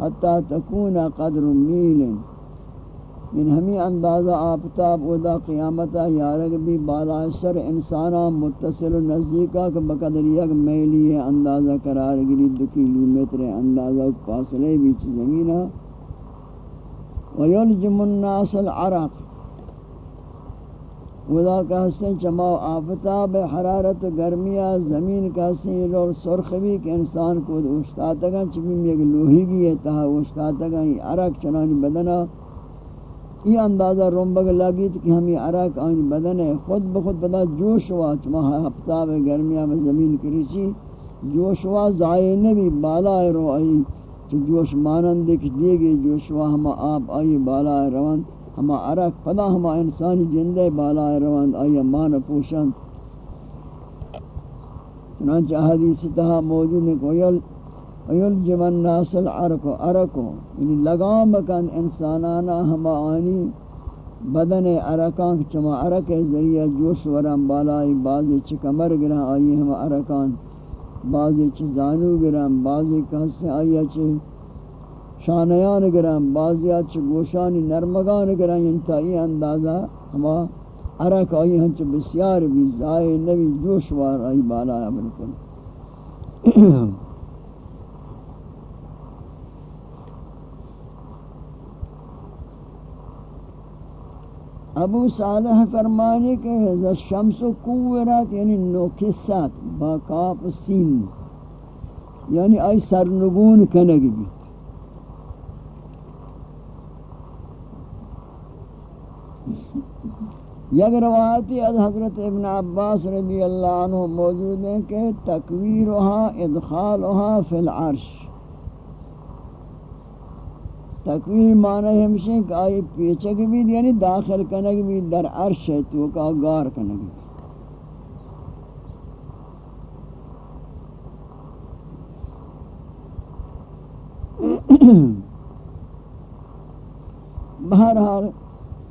حتی تکون قدر میل. من ہمیں اندازہ آفتاب ادا قیامتا یارگ بھی بالا سر انسانا متصل و نزدیکا کہ بقدر یک میلی اندازہ قرار گری دو کلو میتر اندازہ فاصلے بیچ زمینہ ویلجم الناس العرق ودا کہتے ہیں چما آفتاب حرارت گرمیا زمین کہتے ہیں سرخ بھی کہ انسان کو اشتاتگا چبیم ایک لوہی بھی ہے، تہا اشتاتگا یہ عرق چنانی بدنا یہ اندازہ رنبگ لگی کہ ہم یہ عرق آنی بدن ہے۔ خود بخود بدا جوش ہوا چما آفتاب گرمیا میں زمین کریچی۔ جوش ہوا، زائے نبی بالا رو آئی۔ جوش مانند دیکھ دیگے جوش ہوا ہم آپ آئی، بالا روان۔ ہما عرق پدا ہما انسانی جندے، بالا روان آیا مان پوشن۔ چنانچہ حدیث تہا موجود ہے کہ ویل جمن ناسل عرق عرقو یعنی لگام بکن انسانانا ہما آنی بدن عرقان، چما عرق ذریعہ جوش ورم بالائی، بعضی چکمر گرہ آئی ہما عرقان، بعضی چھ زانو گرم بعضی کہس سے آئی چھ شانیان گرم بعضیات چھ گوشانی نرمگان گرم انتہائی اندازہ ہما عرق آئی ہنچ بسیار بھی زائے نبی جوشوار آئی بالا ہے بلکل ابو صالح فرمانی کہ شمس و قورت یعنی نوکست با کاف سین یعنی آئی سرنگون کنگ بھی یک روایتی از حضرت ابن عباس رضی اللہ عنہ موجود ہے کہ تکویرها، ادخالها فی العرش۔ تکویر معنی ہمشہ کہ آئی پیچک بھی یعنی داخل کنگ بھی، در عرش ہے تو کا گار کنگ بھی۔ بہرحال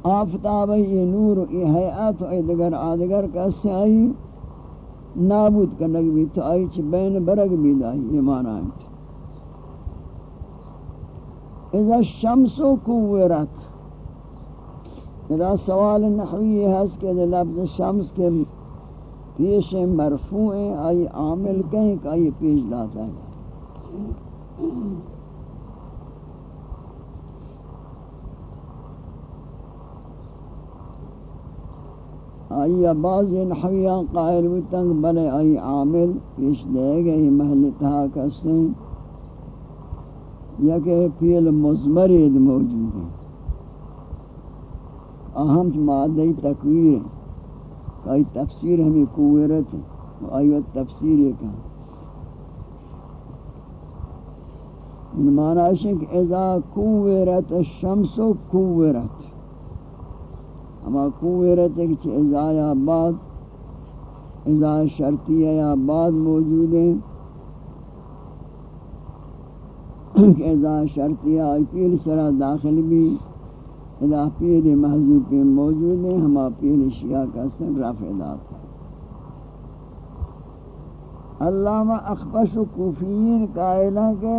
آفتاب یہ نور یہ حیات ای دگر آدگر کسی آئی نابود کنگ بھی تو آئی چھ بین برگ بھی دائی، یہ معنی ہے۔ اذا الشمس کورت اذا سوال نحوی ہے اس کے لفظ شمس کے پیش مرفوع ہیں، آئی عامل کہیں کہ آئی پیش داتا ہے آئی بعض نحویان قائل بتنگ بلے آئی عامل پیش دے گئی محل تہا کسیں یا کہ فیل مزمرید موجود. ہیں اہم مادہ تکویر ہے آئی تفسیر ہمیں قویرت ہے آئی تفسیر کہاں ان معنی ہے کہ إذا قویرت الشمس قویرت اما کوئرت ایک چھ ازا یا بعد ازا شرطیہ یا بعد موجود ہیں۔ کہ ازا شرطیہ آئی پیل سرا داخل بھی اذا پیل محضوب پہ موجود ہیں۔ ہما پیل شیعہ کا سن رفع دات ہے علامہ اخبش و کوفیین قائلہ کے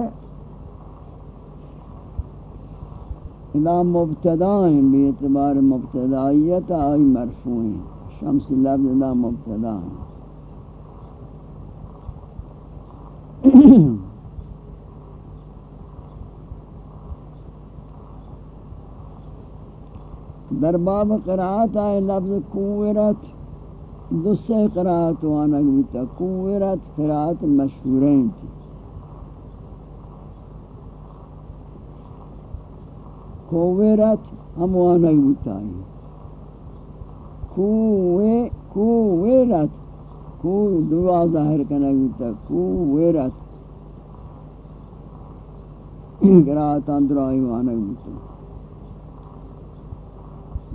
ادا مبتدائیں بے اعتبار مبتدائیت آئی مرفوعیں۔ شمس لفظ ادا مبتدا۔ در باب قرآت آئے لفظ کوورت دوسرے قرآت وانا گوتا کوورت قرآت مشہورین۔ تھی کوورت ہم وانا گوتا ہے کووے کوورت کو دعا ظاہر کرنا گوتا کوورت قرآت اندر آئی وانا گوتا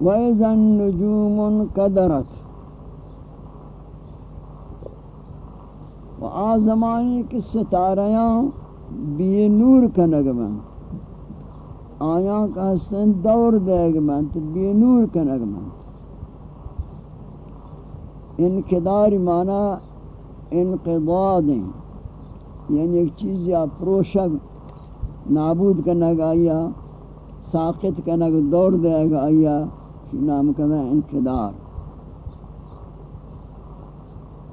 وَإِذَا النُّجُومُ قَدَرَتْ و آزمانی کی ستاریاں بی نور کا نگمن آیاں کا حسن دور دے گمن تو بی نور کا نگمن انقدار معنی انقضاد یعنی ایک چیز یا پروشک نابود کرنا گا یا ساقت کرنا دور دے گا یا نام کرنا انقدار.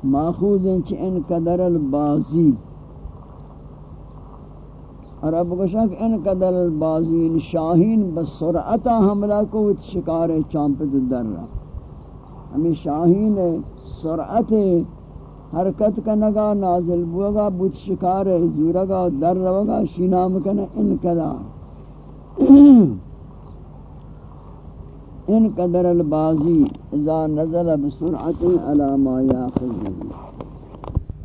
ماخوذ چ ان قدر البازی. عرب گوشک ان قدر البازی شاہین بسرعت حملہ کو شکار چامپ در رہا ہمیں شاہین سرعت حرکت کا نگا نازل بوگا بوت شکار زورگا، در روگا، شینام کنا، ان قدر۔ ان قدر البازی اذا نزل بسرعت على ما ياخذ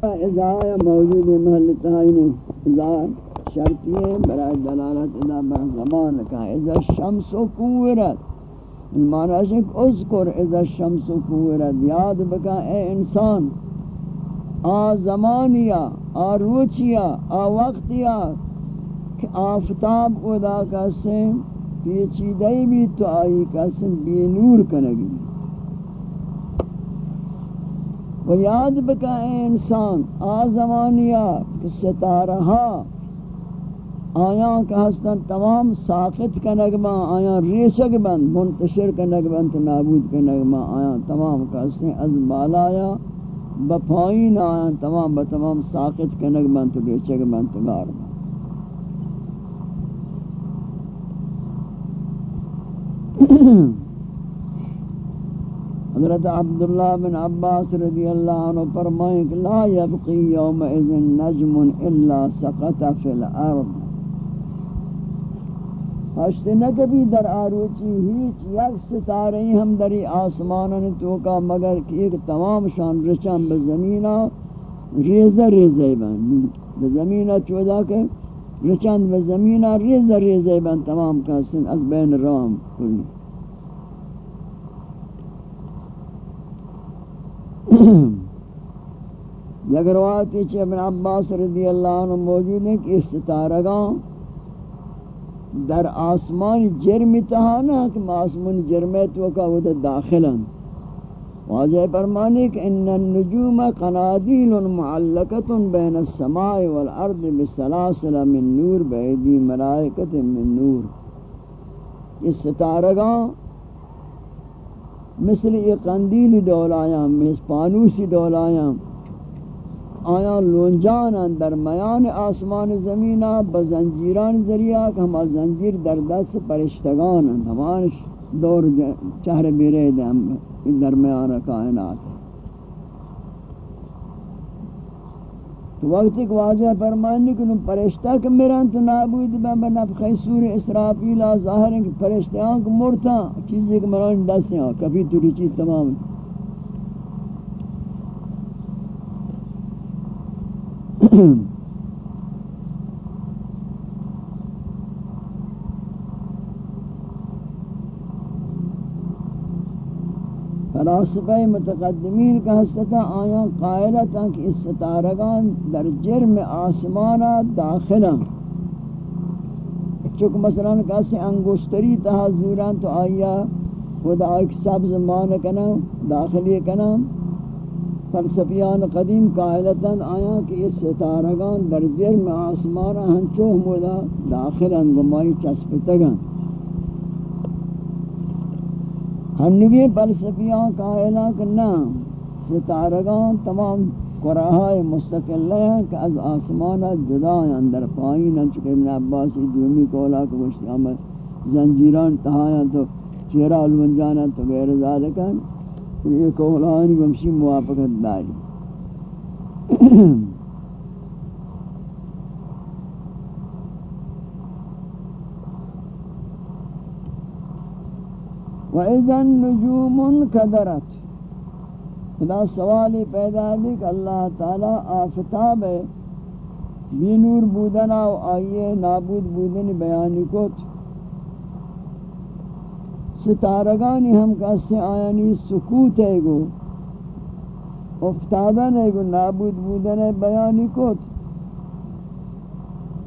اذا موجود محل تعین اذا شرطی ہے، برای دلالت اذا بر زمان کا، اذا الشمس کورت معنی ہے کہ اذکر، اذا الشمس کورت یاد بکا اے انسان، آ زمانیا، آ روچیا، آ وقتیا کہ آفتاب ادا کا سیم پیچیدہی بھی تو آئی قسم بی نور کنگی. و یاد بکا اے انسان آزمانیا کہ ستارہا آیاں کا حسن تمام ساقت کا نگمہ آیاں ریشک بند، منتشر کا نگمہ تو نابود کا نگمہ آیاں تمام کا حسن از بالایا بپائین آیاں تمام بتمام ساقت کا نگمہ تو ریشک بند، تو گار حضرت عبداللہ بن عباس رضی اللہ عنہ فرمائیں کہ لا يبقی یوم اذن نجم الا سقط فی الارض۔ ہشت نکبی در آروچی ہیچ یک ستارے ہم دری آسمانن توکا مگر کہ ایک تمام شان رچان بزمینہ ریزہ ریزہ بن۔ بزمینہ چودا کہ رچان بزمینہ ریزہ ریزہ بن تمام کا سن از بین روام کلی یک روایت ہے ابن عباس رضی اللہ عنہ موجود ہے کہ اس ستارگاں در آسمان جرم تہانا کہ آسمان جرمیت وکا وہ داخلا واضح فرمانے کہ ان النجوم قنادیل معلقت بین السماء والارض بسلاسل من نور بیدی ملائکت من نور۔ اس ستارگاں مثل یہ قندیل ڈولایا مثل پانوسی ڈولایا آیا لونجان درمیان آسمان زمینہ بزنجیران ذریعہ کہ ہم زنجیر در دست پرشتگان ہیں۔ ہمان دور چہر بیرے دیں درمیان کائنات تو وقت ایک واضح فرمائنی کہ پرشتہ کہ میران تو نابود بے بنفخ سور اسرافیل ظاہر ہیں کہ پرشتیاں کو مرتا، چیزیں کہ مران دس ہیں کبھی توری چیز تمام فلاسفہ متقدمین کا حصتا آیا قائلتا کہ اس ستارگان در جرم آسمانا داخلا چونکہ مثلا کسی انگوشتری تہا زوران تو آیا، خدا ایک سبز مان کنا داخلی کنا۔ فلسفیان قدیم قائلتا آیا کہ اس ستارگان در جرم آسمانا ہنچو ہمودا داخلا گمائی چسپتگان ہنگی فلسفیاں قائلہ کرنا ستارگان تمام قرآہائے مستقل ہیں کہ از آسمانہ جدا ہیں اندر پائین ہیں، چکہ ابن عباسی دومی کولا کہ گوشتی آمد زنجیران تہایا تو چہرہ الونجانا تو غیر ذالکا یہ قولانی بمشی موافقت داری۔ وَإِذَا النُّجُومُ كَدَرَتْ خدا سوالی پیدا بھی کہ اللہ تعالی آفتاب ہے بی نور بودنا و آئیے نابود بودن بیانی کت۔ ستارگانی ہم کسے آیانی سکوت ہے گو۔ افتادن ہے گو، نابود بودن بیانی کت۔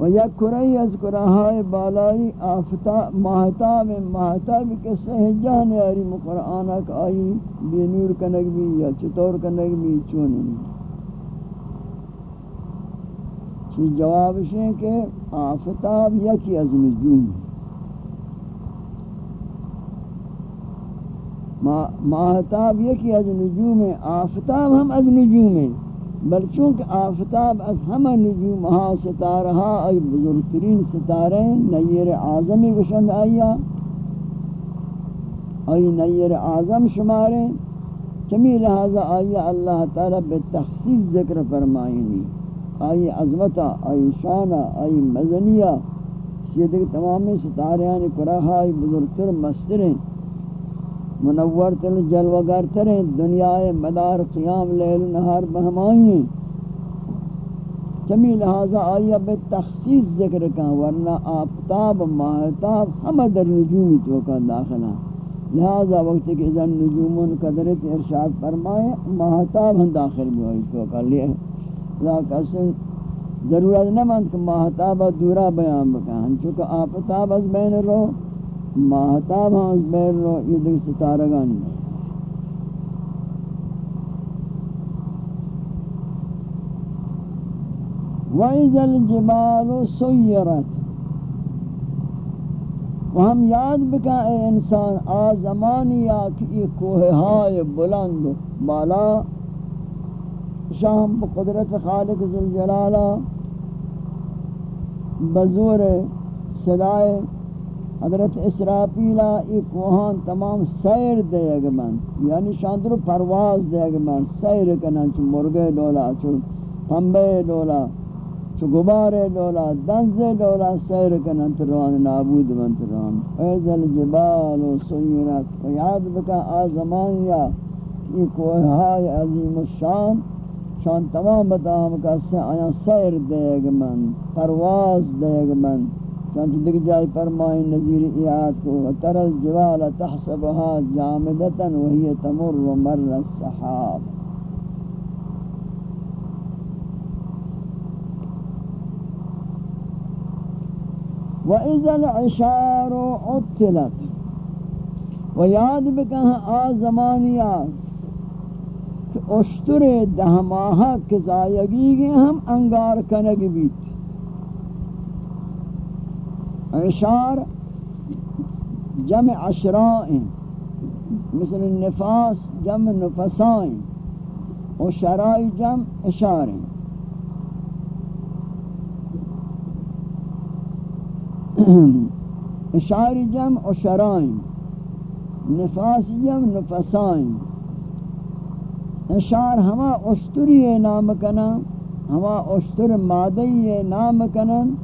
و یک کرائی از کراہائی بالائی آفتاب ماہتاب ماہتاب کسے ہجان یاری مقرآنک آئی بی نور کنگ بھی یا چطور کنگ بھی چونی چی جواب ہے کہ آفتاب یکی از نجوم۔ ماہتاب یکی از نجوم آفتاب ہم از نجوم ہیں۔ بل چونکہ آفتاب از ہمہ نجوم ہا ستارہا ای بزرگترین ستارے نیر آزمی گشند آیا؟ ای نیر آزم شمارے چمی لہذا آیا اللہ تعالی بتخصیص ذکر فرمائنی؟ آئی عظمتہ آئی شانہ آئی مزنیہ سیدھے تمامی ستاریان کراہا آئی بزرگتر مستریں منور تل جلوگر تریں دنیا مدار قیام لیل و نہار بہمائیں۔ چمی لہذا آیا بے تخصیص ذکر کا ورنہ آفتاب، ماہتاب ہم در نجومی توقع داخلہ لہذا وقت کہ اذا نجومون قدرت ارشاد فرمائے، ماہتاب ہم داخل بھی ہوئی توقع لیے لیکن اسن ضرورت نہ مند کہ ماہتاب دورا بیان بکان چونکہ آفتاب از بین رو۔ ماہتاب ہاں بیر رو، یہ دیکھ ستارگانی وَإِذَا الْجِبَالُ سُيِّرَتْ۔ و ہم یاد بکا اے انسان آ زمانی یا کہ کوہہائے بلند بالا۔ شام بقدرت خالق ذوالجلالہ۔ بزور صدائے حضرت اسرافیلہ ای کوہان تمام سیر دے گا من یعنی شاندر پرواز دے گا من، سیر کنن چو مرگے ڈولا، چو پمبے ڈولا، چو گبارے ڈولا دنز ڈولا، سیر کنن تروان نابود من تروان ایز الجبال و سیرت و یاد بکا آزمان یا، ای کوہای عظیم الشام شان تمام بدام کا سیر دے گا من، پرواز دے گا من۔ چنانچہ دیکھ جائے فرمائیں نظیر ایات کو، تر الجوال تحسبها جامدتا وهي تمر مر السحاب۔ وَإِذَا الْعِشَارُ عُطِّلَتْ۔ وَيَاد بِكَهَا آزمانیات کہ اشتر دہماہا کے زائگی گئے ہم انگار کنگ بیت۔ اشار جمع اشرائیں، مثل النفاس جمع نفسائیں و شرائی جمع اشاریں۔ اشاری جمع و شرائیں نفاس جمع نفسائیں۔ اشار ہما اشتری نام کنا ہما اشتر مادی نام کنن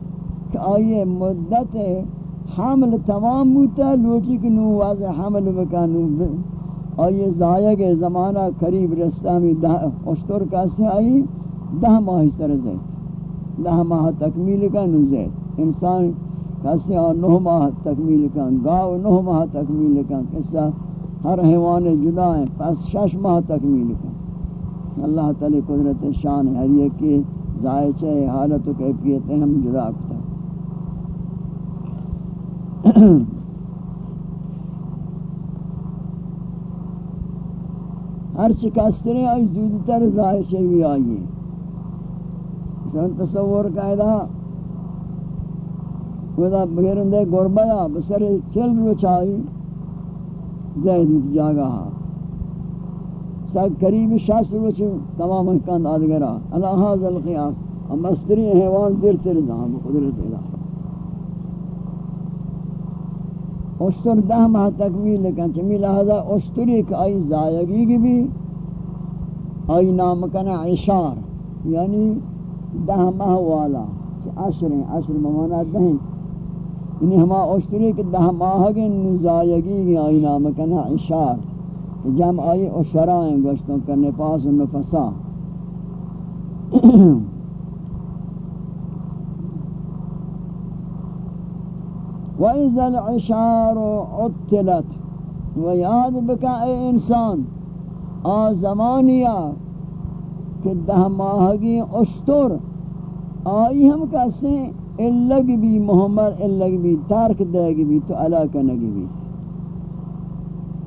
کہ آئیے، مدت حمل تمام ہوتا لوٹی کی نو واضح حمل بکانو آئیے ضائع کے زمانہ قریب رستہ میں اشتر کیسے آئی، دہ ماہ سر زید دہ ماہ تکمیل کا نو زید۔ انسان کیسے آ نو ماہ تکمیل کا، گاؤ نو ماہ تکمیل کا کسا ہر حیوان جدا ہیں پس شش ماہ تکمیل کا۔ اللہ تعالی قدرت شان ہے ہر ایک کی حالت و کیفیت ہم جدا کتا ہر چکسترے آئی زودتر ظاہر شوی آئیے سن تصور قائدہ ودا بغیرندے گربایا بسر چل رو چاہی، زید جاگا سب قریب شاس رو تمام کند آدگرہ اللہ حاضر القیاس اما استری حیوان دیر تر زہاں قدرت الہ اشتر دہ ماہ تکمیل لیکن چمی لہذا اشتری کہ آئی زائگی کی بھی آئی نام کنا عشار. یعنی دہ ماہ والا. عشر ہیں عشر ممانا دہیں یعنی ہما اشتری کہ دہ ماہ کی نزائگی کی آئی نام کنا عشار. جمع آئی اشرائیں گوشتوں کرنے پاس نفسا. وَإِذَا الْعِشَارُ عُطِّلَتْ وَيَادْ بِكَ اے انسان، آ زمانیہ کہ دہ ماہگی اشتر، آئی ہم کہتے ہیں اللگ بھی محمد اللگ بھی تارک دے گی بھی تو علاقہ نگی بھی۔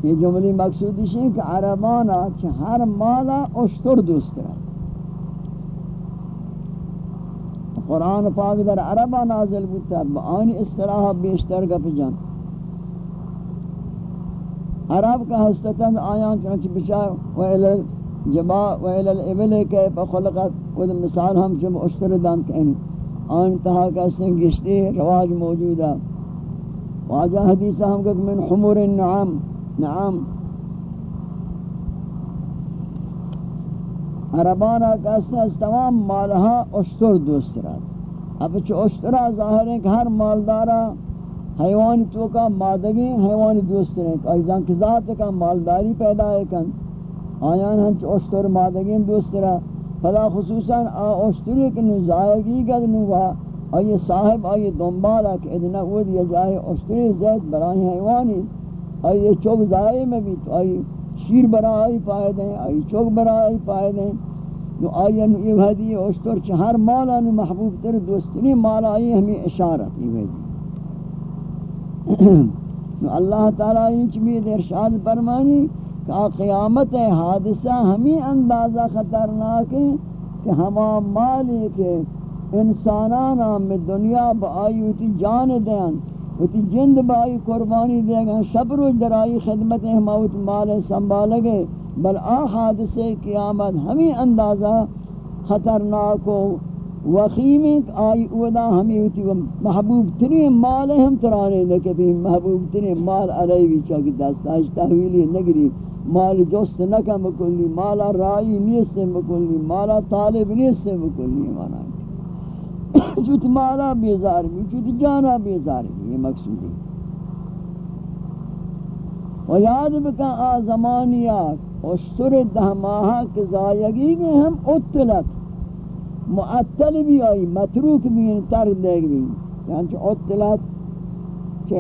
یہ جملی مقصودی ہے کہ عربانا ہر مالا اشتر دوست رہا قرآن پاک در عربہ نازل بودتا آنی اصطلاح بیشتر گپ جان. عرب کا ہستتند آیان چنانچہ بچار وَإِلَى الْجَبَا وَإِلَى الْإِبِلِ كَيْفَ خُلِقَتْ وہ مثال ہم چم اشتر دان کہنی آن تہا کا سن گشتی رواج موجود ہے واجہ حدیثہ ہم کہ من حمر النعام. نعام عربانا کہتے ہیں تمام مالہا اشتر دوست رہا اب چو اشترہ ظاہر ہے کہ ہر مالدارا حیوان تو کا مادگی حیوان دوست رہے کہ ایزان کی ذات کا مالداری پیدا ہے کن آیان ہم اشتر مادگی دوست رہا فلا خصوصاً آ اشتری کہ نزائگی گد نوا آئی صاحب آئی دنبالا کہ ادنا ود یہ جائے اشتری زید براہی حیوانی آئی چوک زائے میں بھی تو آئی شیر برا آئی پائے دیں آئی چوک برا آئی پائے دیں نو آئی نو یہ حدی اشتر چہر مالا نو محبوب تر دوستنی مالا آئی ہمیں اشارت یہ حدی نو اللہ تعالیٰ انچ بھی ارشاد فرمانی کہ قیامت حادثہ ہمیں اندازہ خطرناک ہے کہ ہما مالی کے انسانانا میں دنیا با آئی ہوتی جان دیں وتی جند بائی قربانی دے گا شب روز درائی خدمت ہماوت مال سنبھال گے۔ بل آ حادثے قیامت ہمیں اندازہ خطرناک و وخیم آئی اودا ہمیں ہوتی محبوب ترین مال ہم ترانے لکے بھی محبوب ترین مال علیہ بھی چاکی دستاش تحویلی نگری۔ مال جوست نکا مکلی مالا رائی نیست مکلی مالا طالب نیست مکلی مانا۔ چوت مالا بیزار بھی چوت جانا بیزار بھی، یہ مقصود ہے۔ و یاد بکا آ زمانیات اشتر دہ ماہا کے زائگی گے ہم اتلت معطل بھی آئی، متروک بھی ان ترک دے گی یعنی چو اتلت چے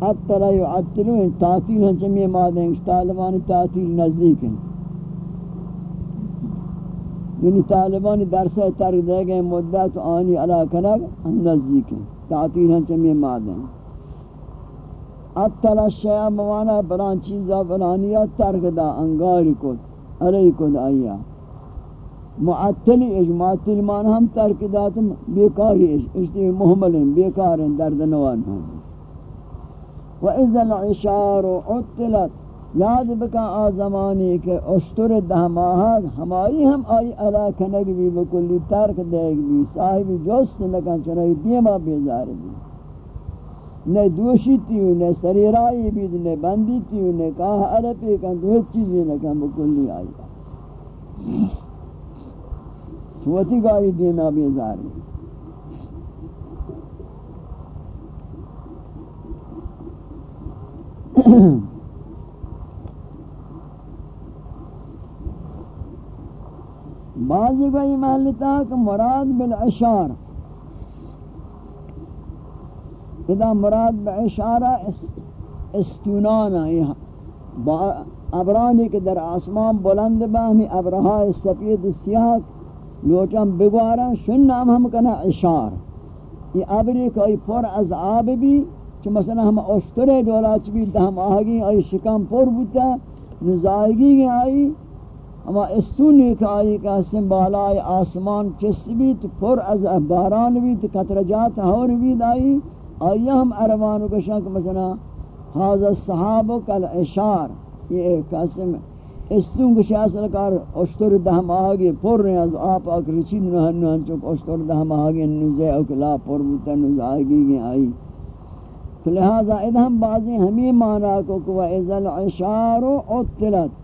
اتلا یعطلو ان تعطیل ہن چمی مادیں طالبان تعطیل نزدیک ہیں۔ یعنی طالبان درس تر دے گئے مدت آنی علا کنگ ہم نزدیک. ہیں تعطیل ہیں چمی مادیں اتلا شیع موانا بلان چیزا بلانیا ترک دا انگاری کد. علی کد آیا. معطلی اج معطل مان ہم ترک داتم. بیکاری اج اشتی محمل ہیں بیکار ہیں درد نوان ہیں وَإِذَا الْعِشَارُ عُطِّلَتْ. یاد بکا آ زمانی کے اشتر دہ ماہا ہماری ہم آئی علا کنگ بھی بکلی ترک دیگ بھی صاحبی جوست لکن چرائی دیما بیزار بھی نہ دوشی تیو نہ سریرائی بھی نہ بندی تیو نہ کہا عربی کن، تو دو چیزیں لکن بکلی آئی سوتی گائی دیما بیزار بھی بعضی بھائی محلتا کہ مراد بالعشار. اذا مراد بعشارہ استونانا ابرانی کے در آسمان بلند با ہمیں ابرہا سفید سیاہ لوٹم بگوارا، شن نام ہم کنا عشار. یہ ابری کوئی پر از آب بھی چھ مثلا ہم اشترے دولا چبی دہم آگی، آئی شکم پر بوتا نزائگی گئی آئی اما استونی کا آئی کا سن بالای آسمان چس بھی تو پر از باران بھی تو قطرجات ہور بھی دائی آئی ہم عربانو کا شک مثلا حاضر الصحابو کل اشار۔ یہ ایک قسم۔ استون کو شاصل کار اشتر دہم آگے پر رہے از آپ آک رچید نوہن نوہن چک اشتر دہم آگے نوزے اکلا پر بوتا نوز آگی گی آئی۔ تو لہذا ادھم بازی ہمیں مانا کو کہ وَإِذَا الْعِشَارُ عُطِّلَتْ۔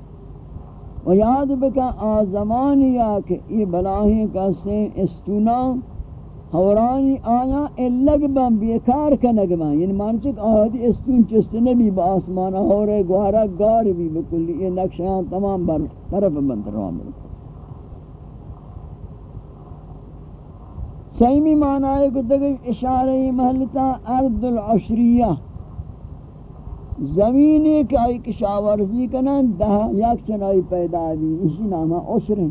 و یاد بکا آزمانی یا کہ یہ بلاہی کسے استونا ہورانی آیا اللگ بم بیکار کنگ بم یعنی مانچک آہدی استون چست نبی با آسمانا ہورے گوارا گار بھی بکلی یہ نقشان تمام بر طرف بند روان بلکل سیمی معنی ہے کہ اشارہ محلتا ارض العشریہ۔ زمین ایک آئی کشاورزی کنن دہ یک چنائی پیدا بھی اسی نامہ عشر ہیں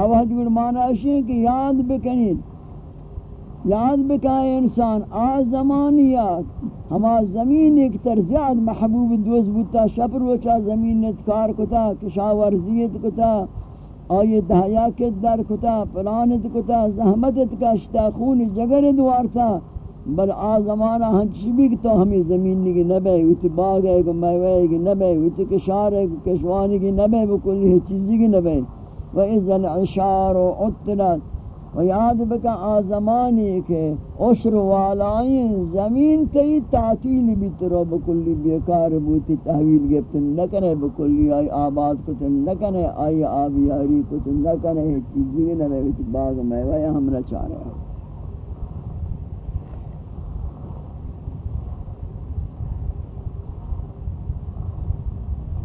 آوہ جبر معنی کہ یاد بکنید. یاد بکائے انسان، آ زمانیات ہما زمین ایک تر زیاد محبوب دوز بوتا شپر وچا زمین نتکار کتا کشاورزیت کتا آئی دہیا در کتا پلانت کتا زحمتت کشتا، خون جگر دوارتا. بل آ زمانہ ہنچی بھی تو ہمیں زمین نگی نبے ویتی باغ ہے کہ میوے گی نبے ویتی کشار ہے کہ کشوانی کی نبے بکلی ہے چیزی کی نبے۔ وَإِذَا الْعِشَارُ عُطِّلَتْ۔ و یاد بکا آزمانی کے عشر والائیں زمین تی تعطیل بھی ترو بکلی بیکار بوتی تحویل گفتن نکنے بکلی آئی آباد کتن نکنے، آئی آبیاری کتن نکنے چیزی نبے بیتی باغ میں ویا ہم رچا رہے ہیں